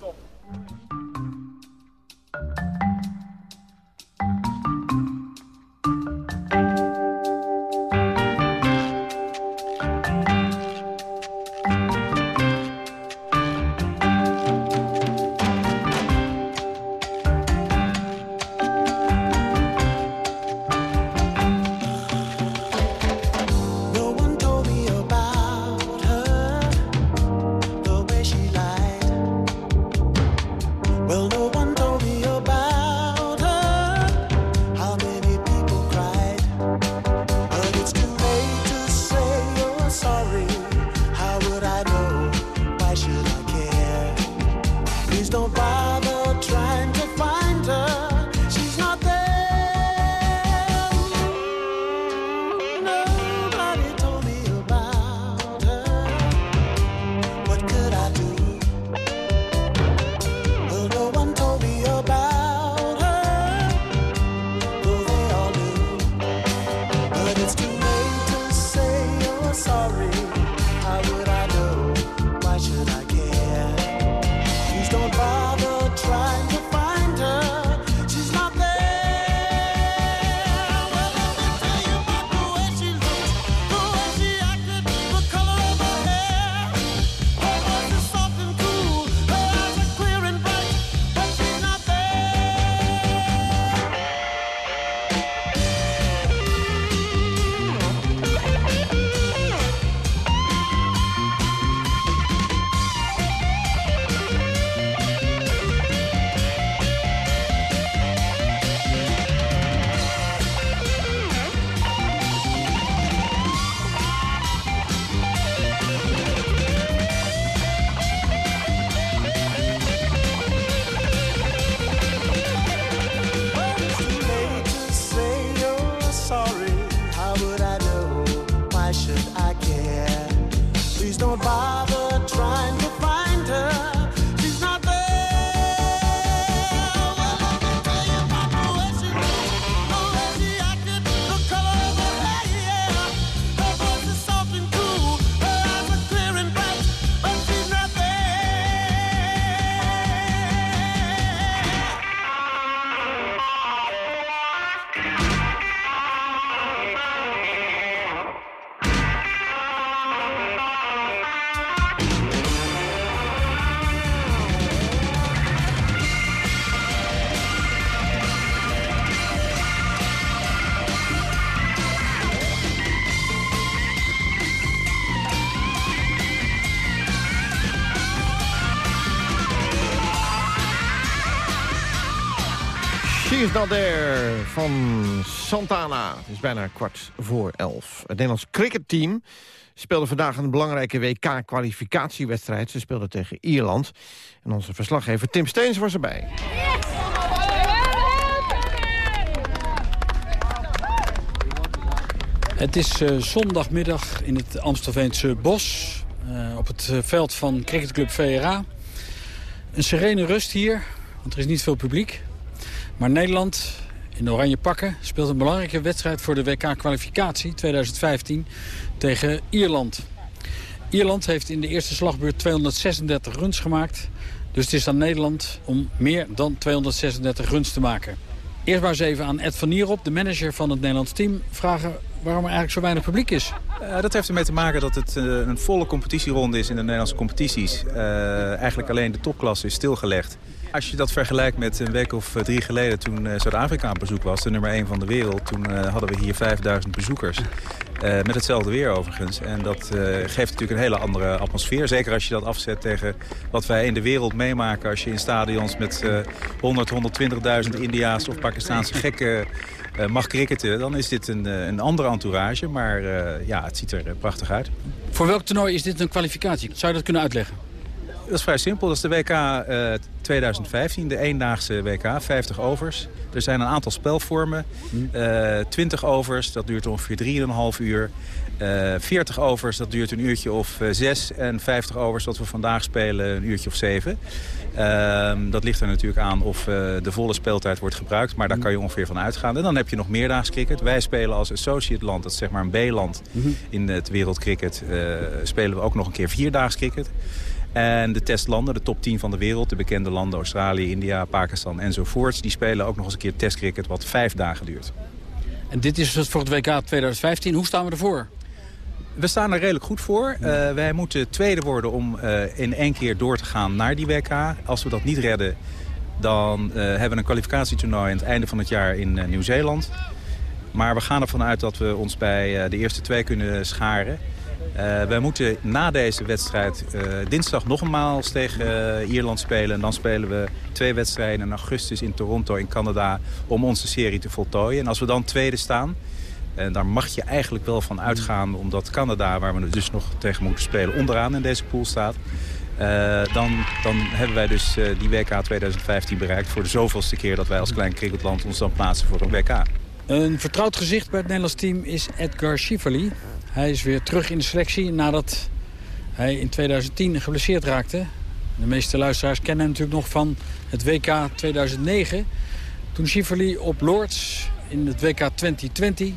She's Not There van Santana. Het is bijna kwart voor elf. Het Nederlands cricketteam speelde vandaag een belangrijke WK-kwalificatiewedstrijd. Ze speelden tegen Ierland. En onze verslaggever Tim Steens was erbij. Het is uh, zondagmiddag in het Amstelveense bos. Uh, op het veld van cricketclub VRA. Een serene rust hier, want er is niet veel publiek. Maar Nederland in de oranje pakken speelt een belangrijke wedstrijd voor de WK-kwalificatie 2015 tegen Ierland. Ierland heeft in de eerste slagbeurt 236 runs gemaakt. Dus het is aan Nederland om meer dan 236 runs te maken. Eerst maar eens even aan Ed van Nierop, de manager van het Nederlands team... vragen waarom er eigenlijk zo weinig publiek is. Uh, dat heeft ermee te maken dat het uh, een volle competitieronde is in de Nederlandse competities. Uh, eigenlijk alleen de topklasse is stilgelegd. Als je dat vergelijkt met een week of drie geleden toen Zuid-Afrika op bezoek was, de nummer 1 van de wereld, toen hadden we hier 5000 bezoekers. Uh, met hetzelfde weer overigens. En dat uh, geeft natuurlijk een hele andere atmosfeer. Zeker als je dat afzet tegen wat wij in de wereld meemaken... als je in stadions met uh, 100, 120.000 India's of Pakistaanse gekken mag cricketen... dan is dit een, een andere entourage. Maar ja, het ziet er prachtig uit. Voor welk toernooi is dit een kwalificatie? Zou je dat kunnen uitleggen? Dat is vrij simpel. Dat is de WK 2015, de eendaagse WK, 50 overs. Er zijn een aantal spelvormen. Uh, 20 overs, dat duurt ongeveer 3,5 uur. Uh, 40 overs, dat duurt een uurtje of 6. En 50 overs, wat we vandaag spelen, een uurtje of 7. Ehm, dat ligt er natuurlijk aan of de volle speeltijd wordt gebruikt. Maar daar kan je ongeveer van uitgaan. En dan heb je nog meerdaags cricket. Wij spelen als associate land, dat is zeg maar een B-land in het wereldcricket... Spelen we ook nog een keer vierdaags cricket. En de testlanden, de top 10 van de wereld, de bekende landen Australië, India, Pakistan enzovoorts... die spelen ook nog eens een keer testcricket wat vijf dagen duurt. En dit is voor het WK 2015. Hoe staan we ervoor? We staan er redelijk goed voor. Uh, wij moeten tweede worden om uh, in één keer door te gaan naar die WK. Als we dat niet redden, dan uh, hebben we een kwalificatietoernooi aan het einde van het jaar in Nieuw-Zeeland. Maar we gaan ervan uit dat we ons bij de eerste twee kunnen scharen. Uh, wij moeten na deze wedstrijd uh, dinsdag nogmaals tegen uh, Ierland spelen. En dan spelen we twee wedstrijden in augustus in Toronto in Canada om onze serie te voltooien. En als we dan tweede staan, en daar mag je eigenlijk wel van uitgaan... omdat Canada, waar we dus nog tegen moeten spelen, onderaan in deze pool staat... dan, dan hebben wij dus die WK 2015 bereikt voor de zoveelste keer... dat wij als klein cricketland ons dan plaatsen voor een WK. Een vertrouwd gezicht bij het Nederlands team is Edgar Schifferly. Hij is weer terug in de selectie nadat hij in 2010 geblesseerd raakte. De meeste luisteraars kennen hem natuurlijk nog van het WK 2009. Toen Schifferly op Lords in het WK 2020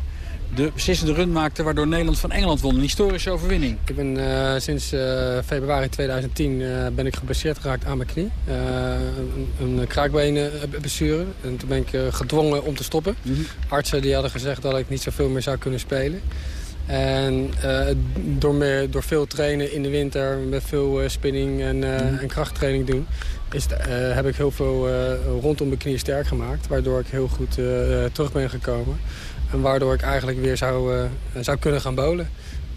de beslissende run maakte... waardoor Nederland van Engeland won. Een historische overwinning. Ik ben uh, sinds uh, februari 2010 uh, ben ik geblesseerd geraakt aan mijn knie. een, een kraakbenenblessure. En toen ben ik gedwongen om te stoppen. Mm -hmm. Artsen die hadden gezegd dat ik niet zoveel meer zou kunnen spelen. En door, meer, door veel trainen in de winter, met veel spinning en, mm -hmm. en krachttraining doen... Is, heb ik heel veel rondom mijn knie sterk gemaakt. Waardoor ik heel goed terug ben gekomen. En waardoor ik eigenlijk weer zou, uh, zou kunnen gaan bowlen.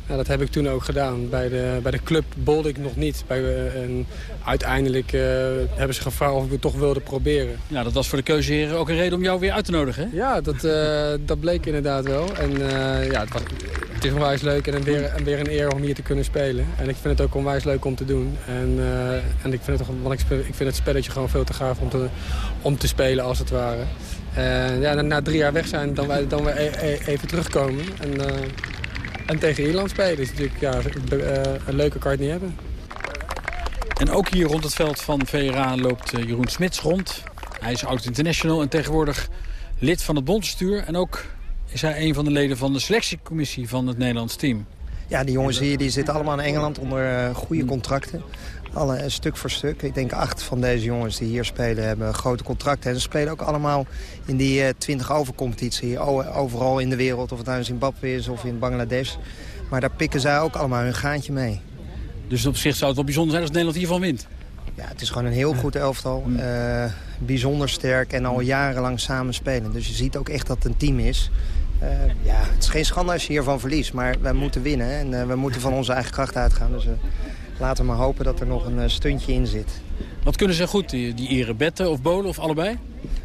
Nou, dat heb ik toen ook gedaan. Bij de, bij de club bolde ik nog niet. Bij, uh, en uiteindelijk uh, hebben ze gevraagd of ik het toch wilde proberen. Ja, dat was voor de keuzeheren ook een reden om jou weer uit te nodigen, hè? Ja, dat, dat bleek inderdaad wel. En ja, het, was, het is onwijs leuk en weer, en weer een eer om hier te kunnen spelen. En ik vind het ook onwijs leuk om te doen. En, en ik, vind het, want ik, ik vind het spelletje gewoon veel te gaaf om te, om te spelen, als het ware. En ja, na, drie jaar weg zijn, dan, wij, dan weer e e even terugkomen. En, uh, en tegen Ierland spelen is natuurlijk ja, uh, een leuke kaart niet hebben. En ook hier rond het veld van VRA loopt uh, Jeroen Smits rond. Hij is oud-international en tegenwoordig lid van het bondstuur. En ook is hij een van de leden van de selectiecommissie van het Nederlands team. Ja, die jongens hier die zitten allemaal in Engeland onder goede contracten. Alle stuk voor stuk. Ik denk acht van deze jongens die hier spelen hebben grote contracten. En ze spelen ook allemaal in die uh, 20 overcompetitie. Overal in de wereld, of het nou in Zimbabwe is of in Bangladesh. Maar daar pikken zij ook allemaal hun gaantje mee. Dus op zich zou het wel bijzonder zijn als Nederland hiervan wint? Ja, het is gewoon een heel goed elftal. Uh, bijzonder sterk en al jarenlang samen spelen. Dus je ziet ook echt dat het een team is. Uh, ja, het is geen schande als je hiervan verliest. Maar wij moeten winnen en uh, we moeten van onze eigen kracht uitgaan. Dus laten we maar hopen dat er nog een stuntje in zit. Wat kunnen ze goed, die, die eren betten of bolen of allebei?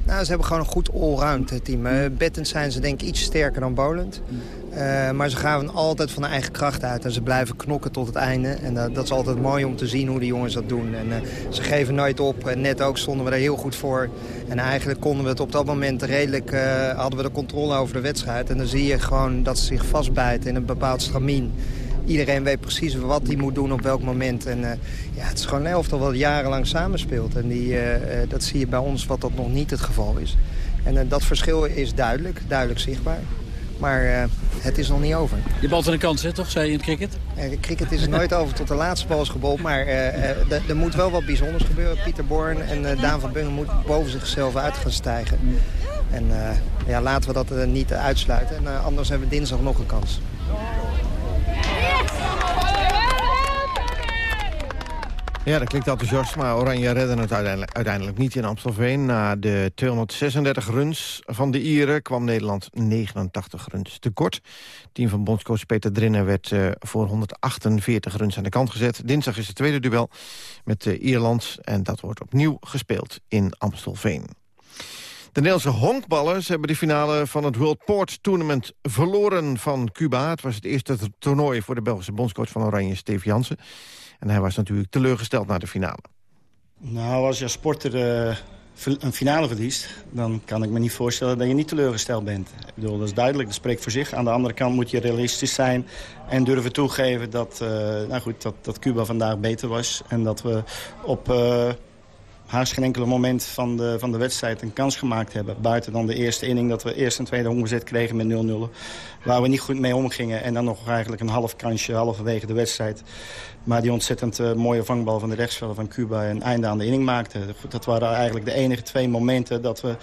Nou, ze hebben gewoon een goed allround team. Uh, bettend zijn ze denk ik iets sterker dan bolend. Uh, maar ze gaan altijd van de eigen kracht uit. En ze blijven knokken tot het einde. En uh, dat is altijd mooi om te zien hoe de jongens dat doen. En uh, ze geven nooit op. net ook stonden we er heel goed voor. En eigenlijk konden we het op dat moment redelijk... hadden we de controle over de wedstrijd. En dan zie je gewoon dat ze zich vastbijten in een bepaald stramien. Iedereen weet precies wat hij moet doen op welk moment. En uh, ja, het is gewoon een elftal wat jarenlang samenspeelt. En die, uh, dat zie je bij ons wat dat nog niet het geval is. En dat verschil is duidelijk, duidelijk zichtbaar. Maar het is nog niet over. Je balt aan de kans, hè, toch, zei je in het cricket? cricket is nooit over tot de laatste bal is gebold. Maar er moet wel wat bijzonders gebeuren. Pieter Born en Daan van Bungen moeten boven zichzelf uit gaan stijgen. En ja, laten we dat niet uitsluiten. En anders hebben we dinsdag nog een kans. Ja, dat klinkt enthousiast, maar Oranje redden het uiteindelijk, uiteindelijk niet in Amstelveen. Na de 236 runs van de Ieren kwam Nederland 89 runs tekort. Het team van bondscoach Peter Drinnen werd uh, voor 148 runs aan de kant gezet. Dinsdag is het tweede duel met uh, Ierland en dat wordt opnieuw gespeeld in Amstelveen. De Nederlandse honkballers hebben de finale van het World Port Tournament verloren van Cuba. Het was het eerste toernooi voor de Belgische bondscoach van Oranje, Steve Jansen. En hij was natuurlijk teleurgesteld naar de finale. Nou, als je als sporter uh, een finale verliest... dan kan ik me niet voorstellen dat je niet teleurgesteld bent. Ik bedoel, dat is duidelijk, dat spreekt voor zich. Aan de andere kant moet je realistisch zijn en durven toegeven... dat, uh, nou goed, dat, dat Cuba vandaag beter was en dat we op... Uh, haast geen enkele moment van de, van de wedstrijd een kans gemaakt hebben. Buiten dan de eerste inning dat we eerst en tweede omgezet kregen met 0-0. Waar we niet goed mee omgingen. En dan nog eigenlijk een half kansje halverwege de wedstrijd. Maar die ontzettend uh, mooie vangbal van de rechtsvelder van Cuba een einde aan de inning maakte. Dat waren eigenlijk de enige twee momenten dat we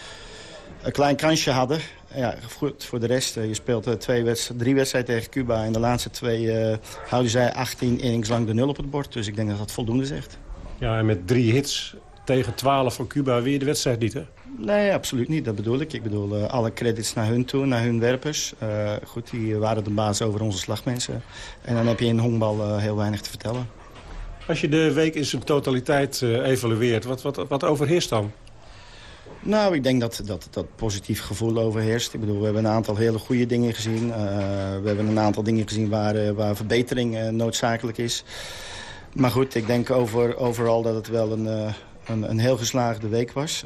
een klein kansje hadden. Ja, goed, voor de rest, uh, je speelt uh, twee wedst drie wedstrijden tegen Cuba. En de laatste twee houden zij 18 innings lang de nul op het bord. Dus ik denk dat dat voldoende zegt. Ja, en met drie hits tegen 12 van Cuba weer de wedstrijd niet, hè? Nee, absoluut niet. Dat bedoel ik. Ik bedoel, uh, alle credits naar hun toe, naar hun werpers. Uh, goed, die waren de baas over onze slagmensen. En dan heb je in honkbal uh, heel weinig te vertellen. Als je de week in zijn totaliteit evalueert, wat, wat, wat overheerst dan? Nou, ik denk dat, dat dat positief gevoel overheerst. Ik bedoel, we hebben een aantal hele goede dingen gezien. we hebben een aantal dingen gezien waar, waar verbetering noodzakelijk is. Maar goed, ik denk over, overal dat het wel een een, een heel geslaagde week was.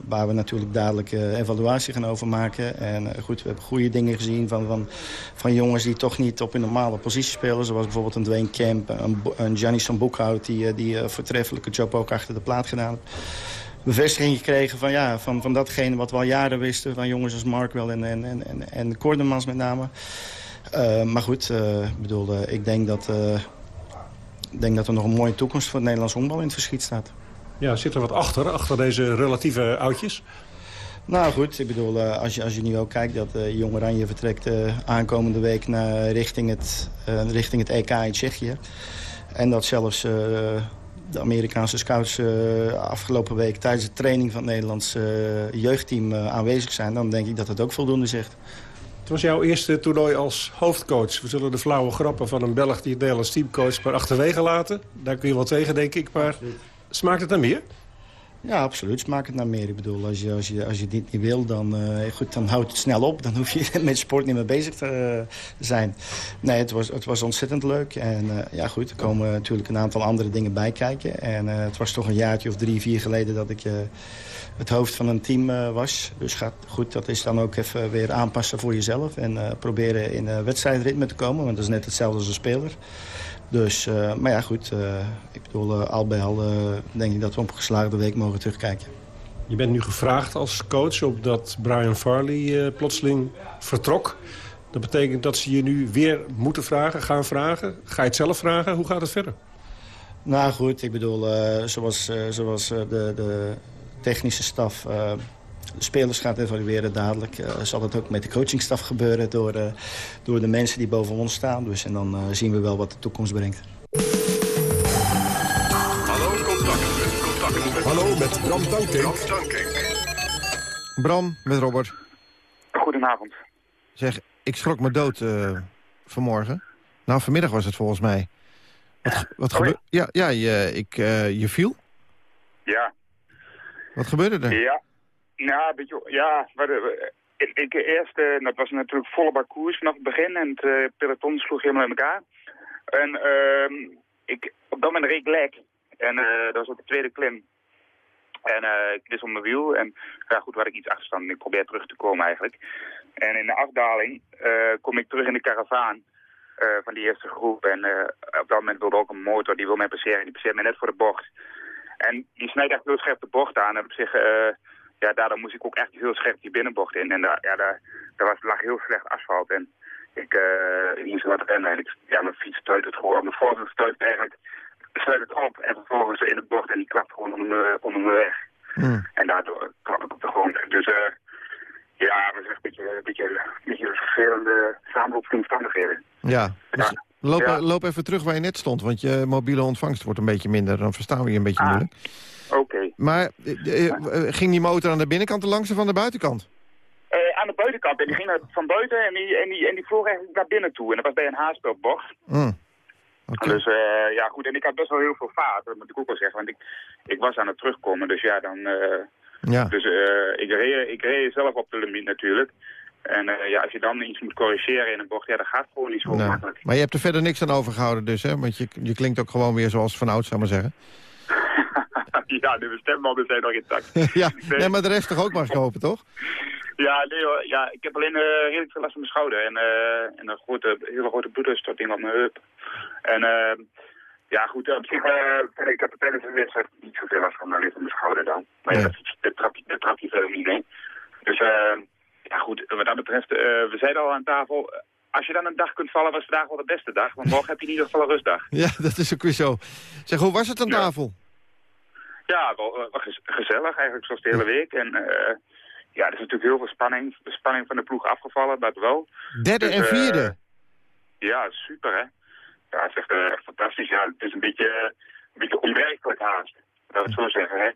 Uh, waar we natuurlijk dadelijk uh, evaluatie gaan over maken. En uh, goed, we hebben goede dingen gezien van, van, van jongens die toch niet op een normale positie spelen. Zoals bijvoorbeeld een Dwayne Kemp, een, een Gianni Samboekhout... die, die uh, voortreffelijke job ook achter de plaat gedaan heeft. Bevestiging gekregen van, ja, van, van datgene wat we al jaren wisten... van jongens als Markwell en, en, en, en, en Kordemans met name. maar goed, bedoel, ik denk dat, denk dat er nog een mooie toekomst voor het Nederlands honkbal in het verschiet staat. Ja, zit er wat achter, achter deze relatieve oudjes? Nou goed, ik bedoel, uh, als, je, als je nu ook kijkt dat uh, Jong Oranje vertrekt uh, aankomende week naar, richting, het, richting het EK in Tsjechië. En dat zelfs de Amerikaanse scouts afgelopen week tijdens de training van het Nederlands jeugdteam aanwezig zijn. Dan denk ik dat het ook voldoende zegt. Het was jouw eerste toernooi als hoofdcoach. We zullen de flauwe grappen van een Belg die het Nederlands teamcoach maar achterwege laten. Daar kun je wel tegen, denk ik. Maar Smaakt het naar meer? Ja, absoluut. Smaakt het naar meer. Ik bedoel, als je, als je, als je dit niet wil, dan, uh, goed, dan houdt het snel op. Dan hoef je met sport niet meer bezig te uh, zijn. Nee, het was, het was ontzettend leuk. En uh, ja, goed, er komen natuurlijk een aantal andere dingen bij kijken. En het was toch een jaartje of drie, vier geleden dat ik het hoofd van een team was. Dus gaat, goed, dat is dan ook even weer aanpassen voor jezelf. En proberen in wedstrijdritme te komen. Want dat is net hetzelfde als een speler. Dus, uh, maar ja, goed. Uh, ik bedoel, uh, al bij al denk ik dat we op een geslaagde week mogen terugkijken. Je bent nu gevraagd als coach op dat Brian Farley plotseling vertrok. Dat betekent dat ze je nu weer moeten vragen, gaan vragen. Ga je het zelf vragen? Hoe gaat het verder? Nou goed, ik bedoel, zoals, zoals de, de technische staf spelers gaat evalueren dadelijk. Uh, zal het ook met de coachingstaf gebeuren door, uh, door de mensen die boven ons staan. Dus, en dan uh, zien we wel wat de toekomst brengt. Hallo, contact, contact. Hallo, met Bram Tankink. Bram, met Robert. Goedenavond. Zeg, ik schrok me dood vanmorgen. Nou, vanmiddag was het volgens mij. Wat, wat oh, gebeurde? Ja, ja je, ik, je viel. Ja. Wat gebeurde er? Ja, ja, een beetje, ja, ik, ik eerst, uh, dat was natuurlijk volle bak koers vanaf het begin en het uh, peloton sloeg helemaal in elkaar. En uh, ik, op dat moment reed ik lek en uh, dat was ook de tweede klim. En ik wist om mijn wiel en ja goed, had ik iets achterstand ik probeer terug te komen eigenlijk. En in de afdaling kom ik terug in de karavaan van die eerste groep en op dat moment wilde ook een motor, die wil mij passeren, die passeert mij net voor de bocht. En die snijdt echt heel scherp de bocht aan en op zich ja, daardoor moest ik ook echt heel scherp die binnenbocht in. En daar, ja, daar, daar was, lag heel slecht asfalt. En ik, uh, moest wat rennen en ik, ja, mijn fiets stuit het gewoon. Mijn voorwiel stuit eigenlijk sluit het op en vervolgens in de bocht en die klapt gewoon onder me, onder me weg. Hmm. En daardoor kwam ik op de grond. Dus uh, ja, was echt een beetje, een beetje, een beetje vervelende samenloop van omstandigheden. Ja, dus, Loop, Ja. loop even terug waar je net stond, want je mobiele ontvangst wordt een beetje minder. Dan verstaan we je een beetje Ah. moeilijk. Oké. Maar eh, eh, eh, ging die motor aan de binnenkant langs of aan de buitenkant? Aan de buitenkant. En die ging naar, van buiten en die, en, die, en die vloog eigenlijk naar binnen toe. En dat was bij een haarspeelbocht. Mm. Dus eh, ja, goed. En ik had best wel heel veel vaart. Dat moet ik ook wel zeggen. Want ik, ik was aan het terugkomen. Dus ja, dan... Ja. Dus ik, reed, ik reed zelf op de limiet natuurlijk. En eh, ja, als je dan iets moet corrigeren in een bocht, ja, dat gaat gewoon niet zo Nou, makkelijk. maar je hebt er verder niks aan overgehouden dus, hè? Want je, je klinkt ook gewoon weer zoals van oud, zou ik maar zeggen. ja, de stembanden zijn nog intact. ja, nee, maar de rest toch ook mag ik hopen, toch? Ja, nee hoor. Ja, ik heb alleen eh, redelijk veel last van mijn schouder. En, eh, en een grote, hele grote bloeduitstorting op mijn heup. En eh, ja, goed, op zich, eh, ik heb tijdens de wedstrijd niet zoveel last van, alleen van mijn schouder dan. Maar ja, dat, dat, trap, dat trap je verder niet mee. Dus eh, ja goed, wat dat betreft, eh, we zeiden al aan tafel, als je dan een dag kunt vallen, was vandaag wel de beste dag. Want morgen heb je in ieder geval een rustdag. Ja, dat is ook weer zo. Zeg, hoe was het aan tafel? Ja, wel, eh, wel gez- gezellig eigenlijk, zoals de hele week. En eh, ja, er is natuurlijk heel veel spanning. De spanning van de ploeg afgevallen, dat wel. Derde Dus, en eh, vierde. ja, super hè. Ja, het is echt, eh, fantastisch. Ja, het is een beetje, eh, een beetje onwerkelijk haast. Laat ik het zo zeggen hè.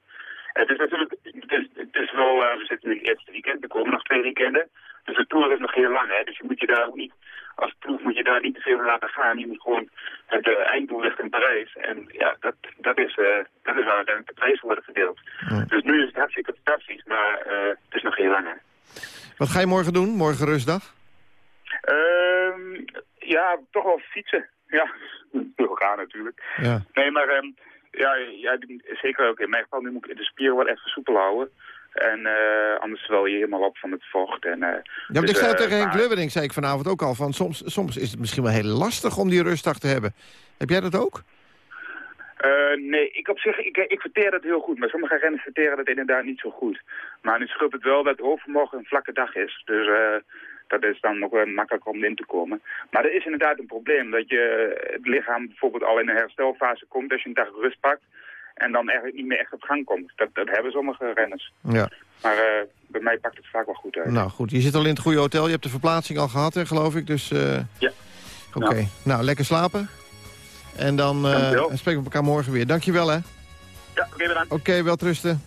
Het is natuurlijk, het is, het is wel, eh, we zitten nu in het eerste weekend, er komen nog twee weekenden. Dus de tour is nog heel lang hè. Dus je moet je daar ook niet, als ploeg moet je daar niet te veel laten gaan. Je moet gewoon het eh, einddoel ligt in Parijs. En ja, dat, dat, is, eh, dat is waar uiteindelijk de prijzen worden verdeeld. Dus nu is het hartstikke fantastisch, maar het is nog heel lang hè. Wat ga je morgen doen? Morgen rustdag? Ehm, ja, toch wel fietsen. Ja, heel gaan natuurlijk. Ja. Nee, maar ehm, ja, ja, zeker ook in mijn geval. Nu moet ik de spieren wel even soepel houden. En eh, anders wel je helemaal op van het vocht. En, eh, Ja, maar dus, ik zei eh, tegen Henk maar- Lubbering, zei ik vanavond ook al, van soms, soms is het misschien wel heel lastig om die rustdag te hebben. Heb jij dat ook? Eh, nee, ik op zich, ik, ik verteer dat heel goed. Maar sommige renners verteren dat inderdaad niet zo goed. Maar nu scheelt het wel dat overmorgen een vlakke dag is. Dus eh, dat is dan nog wel makkelijker om in te komen. Maar er is inderdaad een probleem. Dat je het lichaam bijvoorbeeld al in een herstelfase komt als je een dag rust pakt. En dan eigenlijk niet meer echt op gang komt. Dat, dat hebben sommige renners. Ja. Maar eh, bij mij pakt het vaak wel goed uit. Nou goed, je zit al in het goede hotel. Je hebt de verplaatsing al gehad, hè, geloof ik. Dus, eh, Ja. Oké, nou lekker slapen. En dan Dankjewel. spreken we elkaar morgen weer. Dankjewel hè. Ja, oké bedankt. Oké, wel trusten.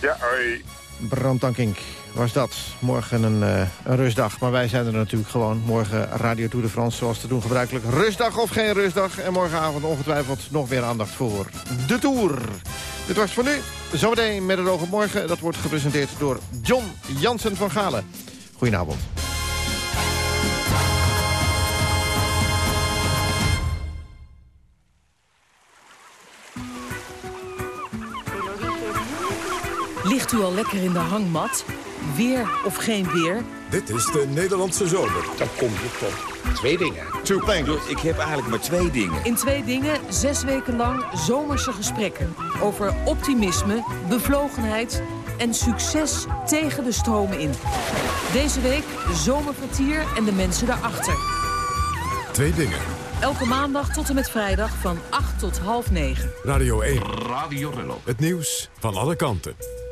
Ja, hoi. Bram Tankink was dat. Morgen een, eh, een rustdag. Maar wij zijn er natuurlijk gewoon. Morgen Radio Tour de France zoals te doen gebruikelijk. Rustdag of geen rustdag. En morgenavond ongetwijfeld nog weer aandacht voor de Tour. Dit was het voor nu. Zometeen met het oog op morgen. Dat wordt gepresenteerd door John Jansen van Galen. Goedenavond. Ligt u al lekker in de hangmat? Weer of geen weer? Dit is de Nederlandse zomer. Dan kom je tot twee dingen. Two things. Ik heb eigenlijk maar twee dingen. In twee dingen zes weken lang zomerse gesprekken. Over optimisme, bevlogenheid en succes tegen de stromen in. Deze week zomerkwartier en de mensen daarachter. Twee dingen. Elke maandag tot en met vrijdag van 8 tot half 9. Radio 1. Radio Rello. Het nieuws van alle kanten.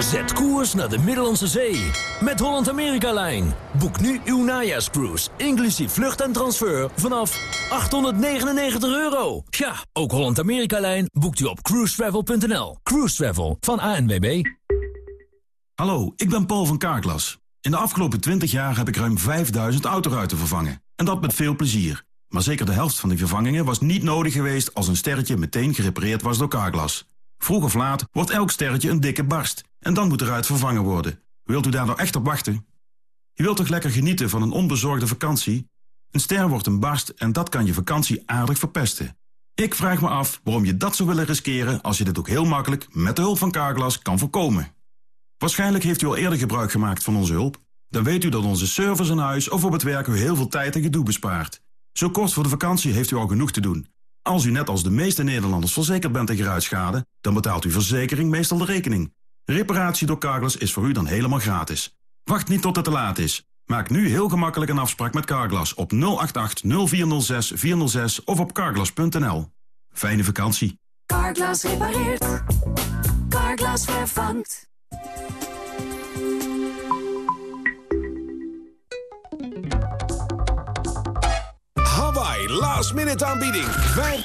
Zet koers naar de Middellandse Zee met Holland-Amerika-lijn. Boek nu uw najaarscruise, inclusief vlucht en transfer, vanaf 899 euro. Ja, ook Holland-Amerika-lijn boekt u op cruisetravel.nl. Cruise Travel van ANWB. Hallo, ik ben Paul van Kaarklas. In de afgelopen 20 jaar heb ik ruim 5000 autoruiten vervangen. En dat met veel plezier. Maar zeker de helft van die vervangingen was niet nodig geweest... als een sterretje meteen gerepareerd was door Carglass. Vroeg of laat wordt elk sterretje een dikke barst. En dan moet eruit vervangen worden. Wilt u daar nou echt op wachten? Je wilt toch lekker genieten van een onbezorgde vakantie? Een ster wordt een barst en dat kan je vakantie aardig verpesten. Ik vraag me af waarom je dat zou willen riskeren... als je dit ook heel makkelijk met de hulp van Carglass kan voorkomen. Waarschijnlijk heeft u al eerder gebruik gemaakt van onze hulp. Dan weet u dat onze service in huis of op het werk u heel veel tijd en gedoe bespaart. Zo kort voor de vakantie heeft u al genoeg te doen. Als u net als de meeste Nederlanders verzekerd bent tegen ruitschade... dan betaalt uw verzekering meestal de rekening. Reparatie door Carglass is voor u dan helemaal gratis. Wacht niet tot het te laat is. Maak nu heel gemakkelijk een afspraak met Carglass op 088-0406-406 of op carglass.nl. Fijne vakantie. Carglass repareert. Carglass vervangt. Hawaii, last minute aanbieding. Wij...